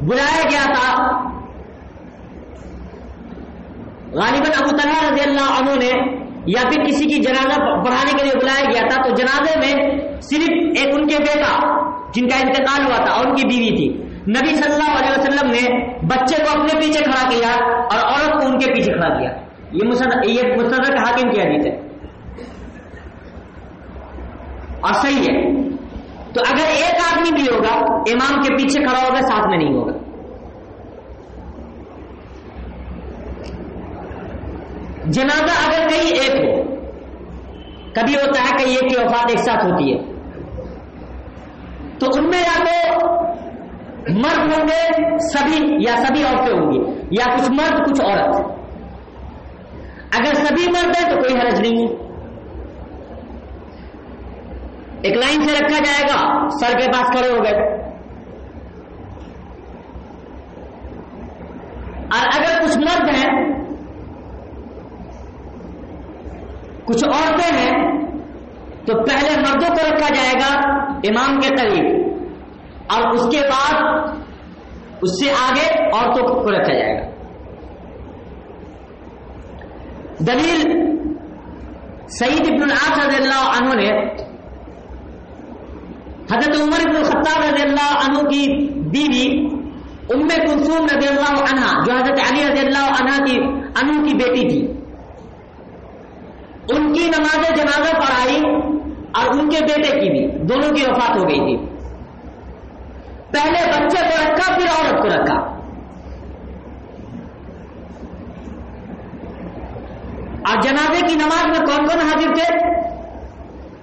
بلایا گیا تھا۔ غالباً ابو طلحہ رضی اللہ عنہ نے یا پھر کسی کی جنازہ پڑھانے کے لیے بلایا گیا تھا، تو جنازے میں صرف ایک ان کے بیٹا جن کا انتقال ہوا تھا اور ان کی بیوی تھی۔ نبی صلی اللہ علیہ وسلم نے بچے کو اپنے پیچھے کھڑا کیا اور عورت کو ان کے پیچھے کھڑا کیا۔ یہ مستدر حاکم کی حدیث ہے۔ اور صحیح ہے۔ تو اگر ایک آدمی بھی ہوگا، امام کے پیچھے کھڑا ہوگا، ساتھ میں نہیں ہوگا۔ جنازہ اگر کہیں ایک ہو، کبھی ہوتا ہے کہ ایک کی وفات ایک ساتھ ہوتی ہے۔ تو ان میں یا تو مرد ہوں گے، سبھی، یا سبھی عورتیں ہوں گی، یا کچھ مرد، کچھ عورت۔ اگر سبھی مرد ہیں تو کوئی حرج نہیں۔ ہے ایک لائن سے رکھا جائے گا، سر کے پاس کھڑے ہو گئے۔ اور اگر کچھ مرد ہیں کچھ عورتیں ہیں تو پہلے مردوں کو رکھا جائے گا امام کے قریب۔ اور اس کے بعد اس سے آگے عورتوں کو رکھا جائے گا۔ دلیل سعید ابن العاص رضی اللہ عنہ نے حضرت عمر ابن الخطاب رضی اللہ عنہ کی بیوی ام کلثوم رضی اللہ عنہ، جو حضرت علی رضی اللہ عنہ کی عنہ کی بیٹی تھی۔ ان کی نماز جنازہ پڑھائی اور ان کے بیٹے کی بھی، دونوں کی وفات ہو گئی تھی۔ پہلے بچے کو رکھا، پھر عورت کو رکھا۔ اور جنازے کی نماز میں کون کون حاضر تھے؟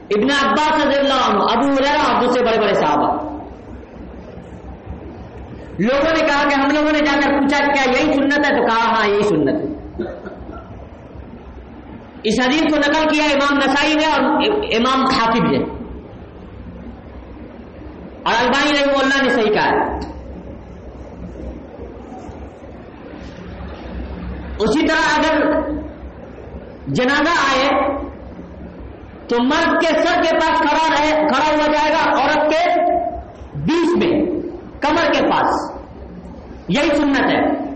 ابن عباس رضی اللہ عنہ، ابو ہریرہ اور دوسرے بڑے بڑے صحابہ۔ لوگوں نے کہا کہ ہم لوگوں نے جا کر پوچھا کیا یہی سنت ہے؟ تو کہا ہاں یہی سنت ہے۔ اس حدیث کو نقل کیا امام نسائی نے اور امام خاطب نے۔ اور البانی رحم اللہ نے صحیح کہا اسی طرح اگر جنازہ آئے تو مرد کے سر کے پاس کھڑا رہے، کھڑا ہوا جائے گا عورت کے بیچ میں، کمر کے پاس۔ یہی سنت ہے۔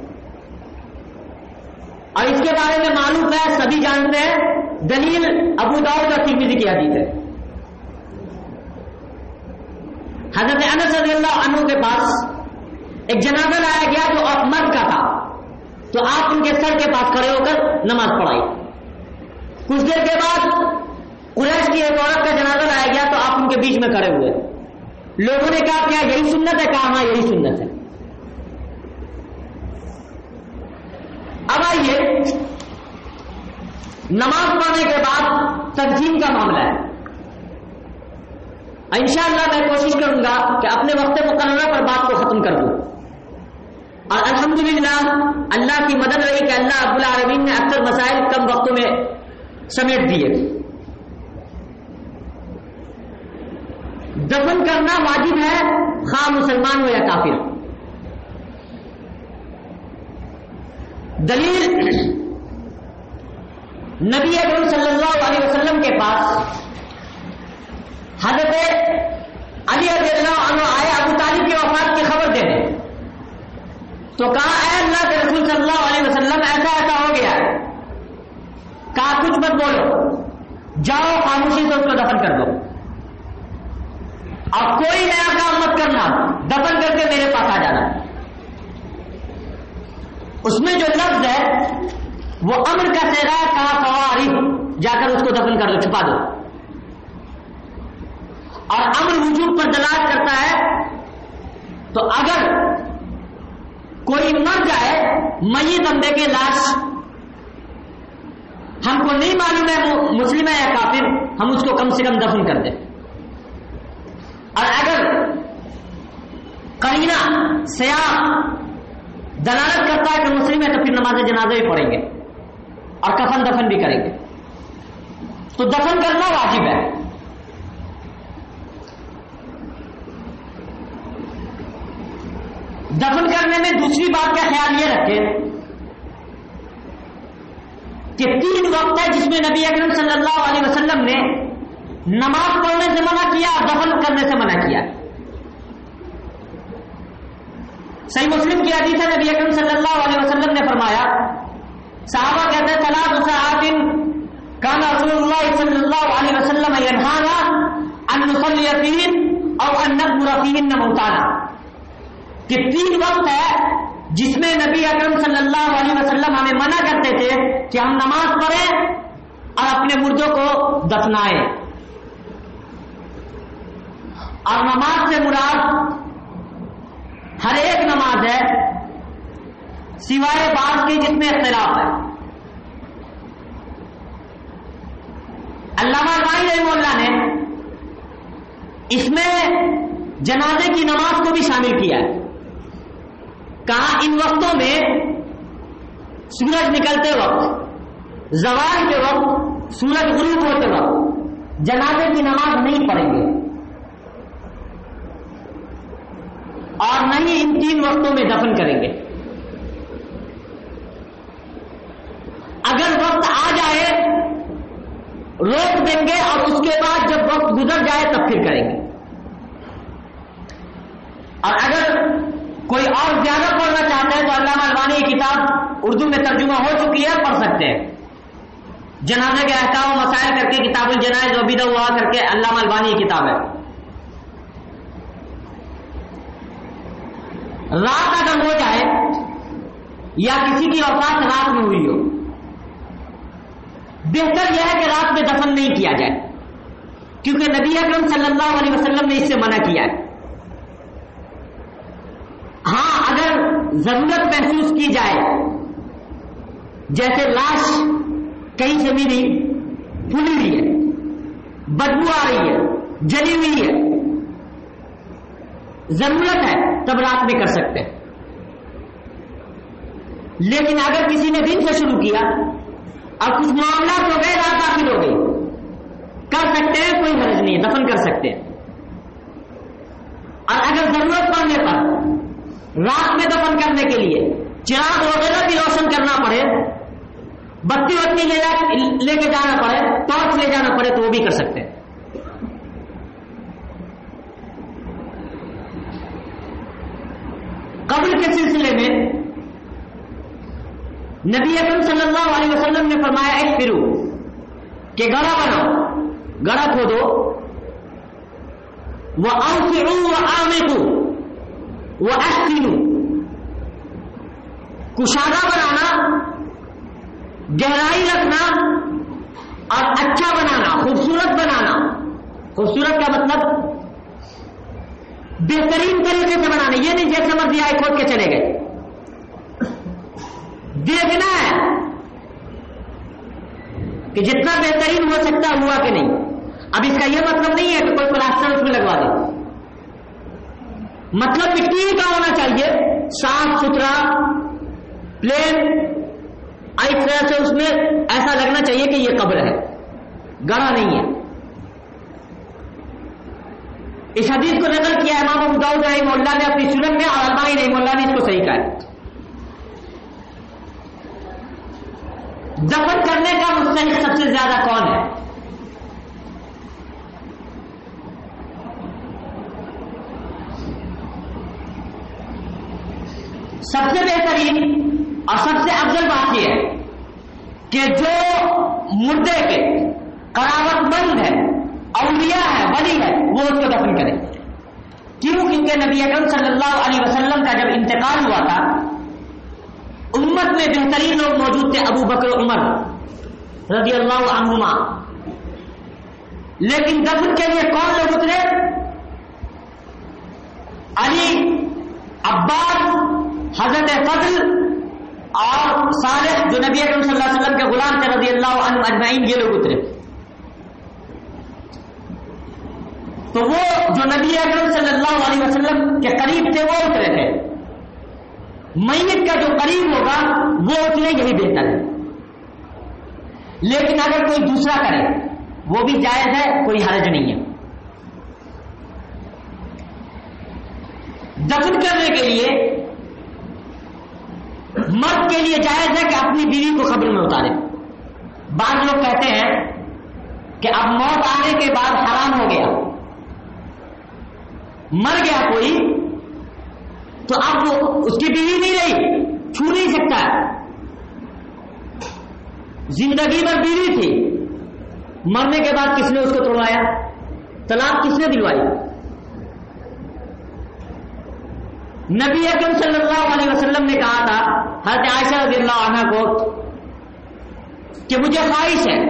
اور اس کے بارے میں معلوم ہے، سبھی جانتے ہیں، دلیل ابو داؤد اور ترمیزی کی حدیث ہے۔ حضرت انس رضی اللہ عنہ کے پاس ایک جنازہ لایا گیا جو مرد کا تھا۔ تو آپ ان کے سر کے پاس کھڑے ہو کر نماز پڑھائی۔ کچھ دیر کے بعد قریش کی ایک عورت کا جنازہ لایا گیا تو آپ ان کے بیچ میں کھڑے ہوئے۔ لوگوں نے کہا، کیا یہی سنت ہے؟ کہا ہاں یہی سنت ہے۔ اب آئیے۔ نماز پڑھنے کے بعد تنظیم کا معاملہ ہے۔ انشاءاللہ میں کوشش کروں گا کہ اپنے وقت مقررہ پر بات کو ختم کر دوں۔ اور الحمدللہ اللہ کی مدد رہی کہ اللہ ابو العالمین نے اکثر مسائل کم وقتوں میں سمیٹ دیے۔ دفن کرنا واجب ہے، خواہ مسلمان ہو یا کافر دلیل نبی اکرم صلی اللہ علیہ وسلم کے پاس حضرت علی رضی اللہ عنہ آئے، ابو طالب کی وفات کی خبر دینے تو کہا، اے اللہ کے رسول صلی اللہ علیہ وسلم، ایسا ایسا ہو گیا۔ کہا، کچھ مت بولو۔ جاؤ، خاموشی سے اس کو دفن کر دو۔ اور کوئی نیا کام مت کرنا۔ دفن کر کے میرے پاس آ جانا۔ اس میں جو لفظ ہے، وہ امر کا سیرا کا سواری، جا کر اس کو دفن کر دو چھپا دو۔ اور امر وجود پر دلال کرتا ہے، تو اگر کوئی مر جائے، مئی بندے کے لاش، ہم کو نہیں معلوم ہے مسلم ہے یا کافر، ہم اس کو کم سے کم دفن کر دیں۔ اور اگر کرینہ سیاح دلالت کرتا ہے کہ مسلم ہے تو پھر نماز جنازہ بھی پڑھیں گے اور کفن دفن بھی کریں گے۔ تو دفن کرنا واجب ہے۔ دفن کرنے میں دوسری بات کا خیال یہ رکھے کہ تین وقت ہے جس میں نبی اکرم صلی اللہ علیہ وسلم نے نماز پڑھنے سے منع کیا اور دفن کرنے سے منع کیا۔ صحیح مسلم کی حدیث ہے، نبی اکرم صلی اللہ علیہ وسلم نے فرمایا، صحابہ کہتے ہیں سلاد اسعات کانا رسول اللہ صلی اللہ علیہ وسلم ینہانا ان نصلی فیہن او ان نقبر فیہن موتانا. کہ تین وقت ہے جس میں نبی اکرم صلی اللہ علیہ وسلم ہمیں منع کرتے تھے کہ ہم نماز پڑھیں اور اپنے مردوں کو دفنائیں۔ اور نماز سے مراد ہر ایک نماز ہے سوائے بعض کی جس میں اختلاف ہے۔ علامہ رحم اللہ نے اس میں جنازے کی نماز کو بھی شامل کیا ہے۔ کہا ان وقتوں میں سورج نکلتے وقت، زوال کے وقت، سورج غروب ہوتے وقت جنازے کی نماز نہیں پڑھیں گے۔ اور نہ ہی ان تین وقتوں میں دفن کریں گے۔ اگر وقت آ جائے، روک دیں گے اور اس کے بعد جب وقت گزر جائے تب پھر کریں گے۔ اور اگر کوئی اور زیادہ پڑھنا چاہتے ہیں تو علامہ البانی کی کتاب اردو میں ترجمہ ہو چکی ہے، پڑھ سکتے ہیں۔ جنازے کے احکام و مسائل کر کے کتاب الجنائز و ہوا کر کے علامہ البانی کی کتاب ہے۔ رات اگر ہو جائے یا کسی کی اوقات رات میں ہوئی ہو۔ بہتر یہ ہے کہ رات میں دفن نہیں کیا جائے، کیونکہ نبی اکرم صلی اللہ علیہ وسلم نے اس سے منع کیا ہے۔ ہاں اگر ضرورت محسوس کی جائے، جیسے لاش کہیں سے ملی، پھلی ہوئی ہے، بدبو آ رہی ہے، جلی ہوئی ہے ضرورت ہے، تب رات میں کر سکتے ہیں۔ لیکن اگر کسی نے دن سے شروع کیا، اور کچھ معاملات ہو گئے رات داخل ہو گئی کر سکتے ہیں، کوئی غرض نہیں ہے، دفن کر سکتے ہیں۔ اور اگر ضرورت پڑنے پر رات میں دفن کرنے کے لیے چراغ وغیرہ بھی روشن کرنا پڑے، بتی وتی لے کے جانا پڑے، ٹارچ لے جانا پڑے، تو وہ بھی کر سکتے ہیں۔ قبر کے سلسلے میں نبی اکرم صلی اللہ علیہ وسلم نے فرمایا ایک فرو کہ گڑا بناؤ، گڑا کھودو۔ وہ آم کو وہ کشادہ بنانا، گہرائی رکھنا اور اچھا بنانا، خوبصورت بنانا۔ خوبصورت کا مطلب؟ بہترین طریقے سے بنانا یہ نہیں جیسے مرضی آئے کھود کے چلے گئے۔ دیکھنا ہے کہ جتنا بہترین ہو سکتا ہوا کہ نہیں۔ اب اس کا یہ مطلب نہیں ہے کہ کوئی پلاسٹر اس میں لگوا دے۔ مطلب مٹی کا ہونا چاہیے۔ صاف ستھرا پلین ایک طرح سے اس میں ایسا لگنا چاہیے کہ یہ قبر ہے۔ گڑا نہیں ہے۔ اس حدیث کو نقل کیا ہے ابو داؤد رحیم اللہ نے اپنی سنت میں، اور المائی رحیم اللہ نے اس کو صحیح کہا ہے۔ دفن کرنے کا مستحق سب سے زیادہ کون ہے؟ سب سے بہترین اور سب سے افضل بات یہ ہے کہ جو مردے کے کراوت مند ہے اولیاء ہے ولی ہے وہ اس کو دفن کرے کیوں؟ کیونکہ نبی اکرم صلی اللہ علیہ وسلم کا جب انتقال ہوا تھا، امت میں بہترین لوگ موجود تھے ابو بکر عمر رضی اللہ عنہما۔ لیکن دفن کے لیے کون لوگ اترے؟ علی، عباس، حضرت فضل اور صالح، جو نبی اکرم صلی اللہ علیہ وسلم کے غلام تھے رضی اللہ عنہ اجمعین، یہ لوگ اترے۔ تو وہ جو نبی اکرم صلی اللہ علیہ وسلم کے قریب تھے، وہ اترے تھے۔ میت کا جو قریب ہوگا، وہ اتنے یہی بہتر ہے۔ لیکن اگر کوئی دوسرا کرے، وہ بھی جائز ہے، کوئی حرج نہیں ہے۔ دفن کرنے کے لیے، مرد کے لیے جائز ہے کہ اپنی بیوی کو خبر میں اتارے۔ بعض لوگ کہتے ہیں کہ اب موت آنے کے بعد حرام ہو گیا۔ مر گیا کوئی، تو اب وہ اس کی بیوی نہیں رہی، چھو نہیں سکتا۔ زندگی بھر بیوی تھی۔ مرنے کے بعد کس نے اس کو توڑوایا؟ طلاق کس نے دلوائی؟ نبی اکرم صلی اللہ علیہ وسلم نے کہا تھا، حضرت عائشہ رضی اللہ عنہ کو کہ مجھے خواہش ہے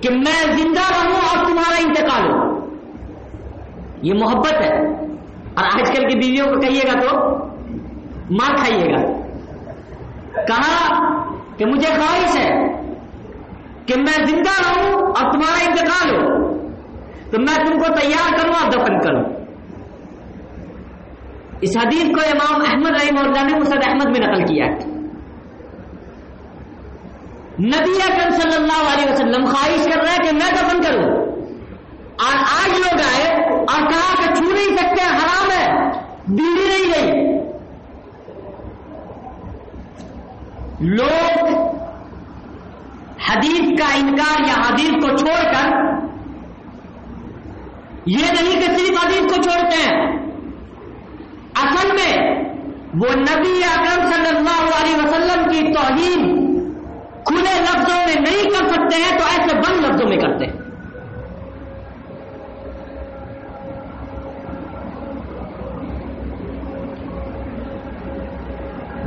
کہ میں زندہ رہوں اور تمہارا انتقال ہو۔ یہ محبت ہے۔ اور آج کل کی بیویوں کو کہیے گا تو ماں کھائیے گا۔ کہا کہ مجھے خواہش ہے کہ میں زندہ رہوں اور تمہارا انتقال ہو، تو میں تم کو تیار کروں اور دفن کروں۔ اس حدیث کو امام احمد رحیم اللہ نے مسد احمد میں نقل کیا نبی اکرم صلی اللہ علیہ وسلم خواہش کر رہا ہے کہ میں دفن کروں۔ اور آج لوگ آئے اور کہا کہ چھو نہیں سکتے، حرام ہے بیڑی نہیں گئی۔ لوگ حدیث کا انکار یا حدیث کو چھوڑ کر، یہ نہیں کہ صرف حدیث کو چھوڑتے ہیں، اصل میں وہ نبی اکرم صلی اللہ علیہ وسلم کی توہین کھلے لفظوں میں نہیں کر سکتے ہیں، تو ایسے بند لفظوں میں کرتے ہیں۔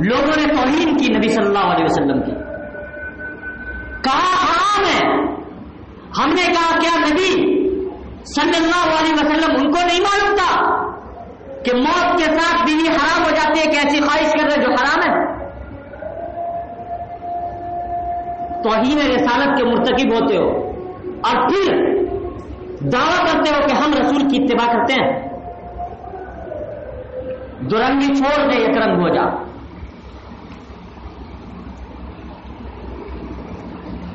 لوگوں نے توہین کی نبی صلی اللہ علیہ وسلم کی۔ کہا، حرام ہے۔ ہم نے کہا، کیا نبی صلی اللہ علیہ وسلم ان کو نہیں معلوم تھا کہ موت کے ساتھ بیوی حرام ہو جاتی ہے کہ ایسی خواہش کر رہے جو حرام ہے؟ توہین رسالت کے مرتکب ہوتے ہو۔ اور پھر دعویٰ کرتے ہو کہ ہم رسول کی اتباع کرتے ہیں۔ درنگی چھوڑ دے ایک رنگ ہو جا۔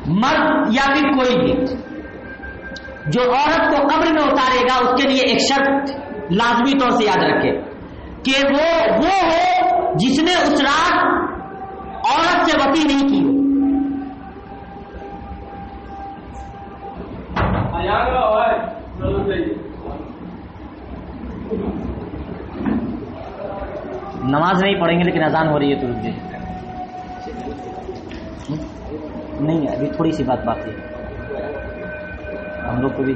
مرد یا پھر کوئی بھی۔ جو عورت کو قبر میں اتارے گا، اس کے لیے ایک شرط لازمی طور سے یاد رکھے کہ وہ وہ ہو جس نے اس رات عورت سے وفی نہیں کی ہو۔ نماز نہیں پڑھیں گے لیکن اذان ہو رہی ہے تو رک جائیے نہیں ابھی تھوڑی سی بات باقی ہے۔ ہم لوگ کو بھی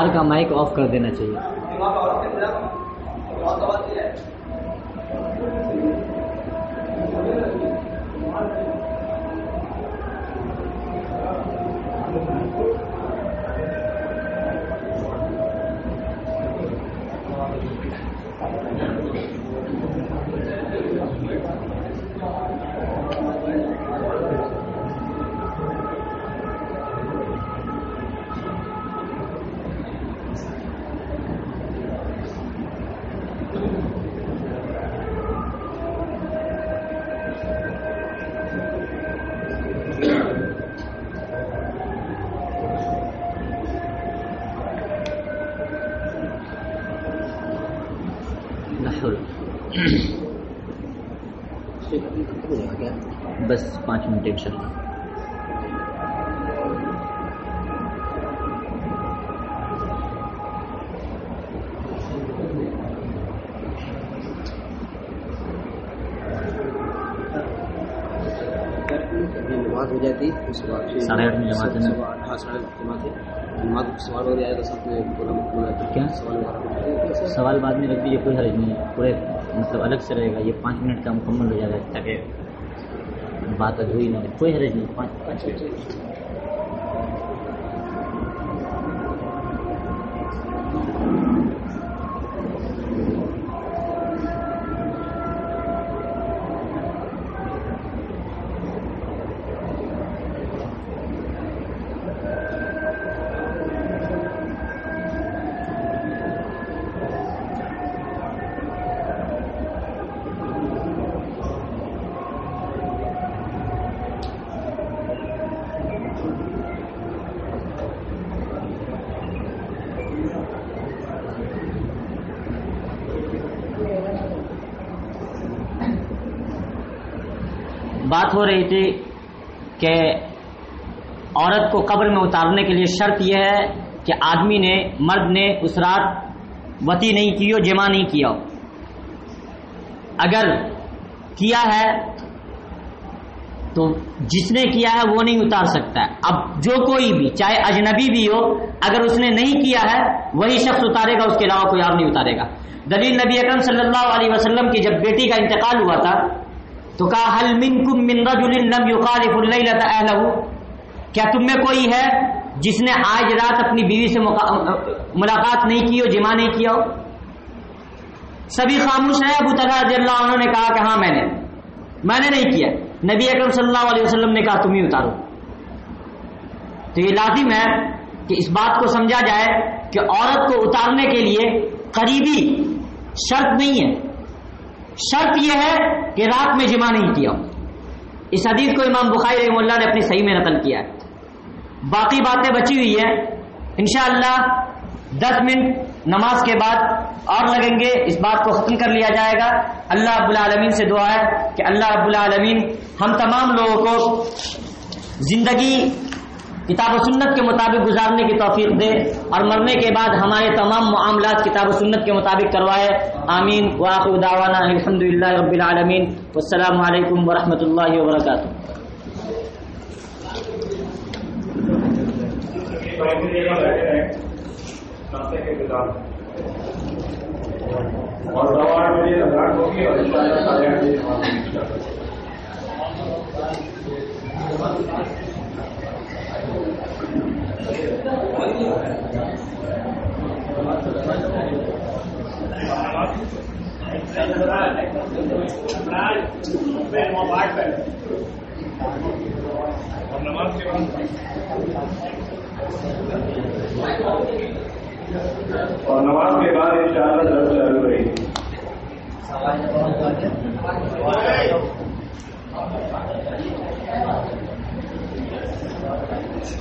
کار کا مائک آف کر دینا چاہیے۔ ساڑھے آٹھ میں جماعت ہے؟ ہاں ساڑھے جماعت ہے سوال ہو جائے گا سب میں کیا؟ سوال سوال بعد میں رکھ دیجیے کوئی حرج نہیں ہے پورے مطلب الگ سے رہے گا۔ یہ پانچ منٹ کا مکمل ہو جائے گا تاکہ بات ادھوری نہ رہے۔ کوئی حرج نہیں پانچ پانچ منٹ۔ بات ہو رہی تھی کہ عورت کو قبر میں اتارنے کے لیے شرط یہ ہے کہ آدمی نے، مرد نے اس رات وتی نہیں کی ہو، جمع نہیں کیا ہو۔ اگر کیا ہے تو جس نے کیا ہے وہ نہیں اتار سکتا ہے۔ اب جو کوئی بھی، چاہے اجنبی بھی ہو، اگر اس نے نہیں کیا ہے، وہی شخص اتارے گا، اس کے علاوہ کوئی اور نہیں اتارے گا۔ دلیل نبی اکرم صلی اللہ علیہ وسلم کی جب بیٹی کا انتقال ہوا تھا تو کہا حل منکم من رجل لم يخالف الليلة اهله کیا تم میں کوئی ہے جس نے آج رات اپنی بیوی سے ملاقات نہیں کی ہو، جمع نہیں کیا ہو؟ سبھی خاموش ہیں ابو طلحہ رضی اللہ عنہ نے کہا کہ ہاں میں نے میں نے نہیں کیا۔ نبی اکرم صلی اللہ علیہ وسلم نے کہا، تم ہی اتارو. تو یہ لازم ہے کہ اس بات کو سمجھا جائے کہ عورت کو اتارنے کے لیے قریبی شرط نہیں ہے۔ شرط یہ ہے کہ رات میں جمع نہیں کیا اس حدیث کو امام بخاری رحم اللہ نے اپنی صحیح میں نقل کیا ہے۔ باقی باتیں بچی ہوئی ہیں۔ انشاءاللہ دس منٹ نماز کے بعد اور لگیں گے۔ اس بات کو ختم کر لیا جائے گا۔ اللہ رب العالمین سے دعا ہے کہ اللہ رب العالمین ہم تمام لوگوں کو زندگی کتاب و سنت کے مطابق گزارنے کی توفیق دے اور مرنے کے بعد ہمارے تمام معاملات کتاب و سنت کے مطابق کروائے۔ آمین۔ واقع دعوانا الحمد للہ رب العالمین۔ والسلام علیکم ورحمۃ اللہ وبرکاتہ۔ اور سوا ہوگی اور ساڑھے آٹھ بجے اور نماز کے بعد ان شاء اللہ درد چالو رہی Thank you.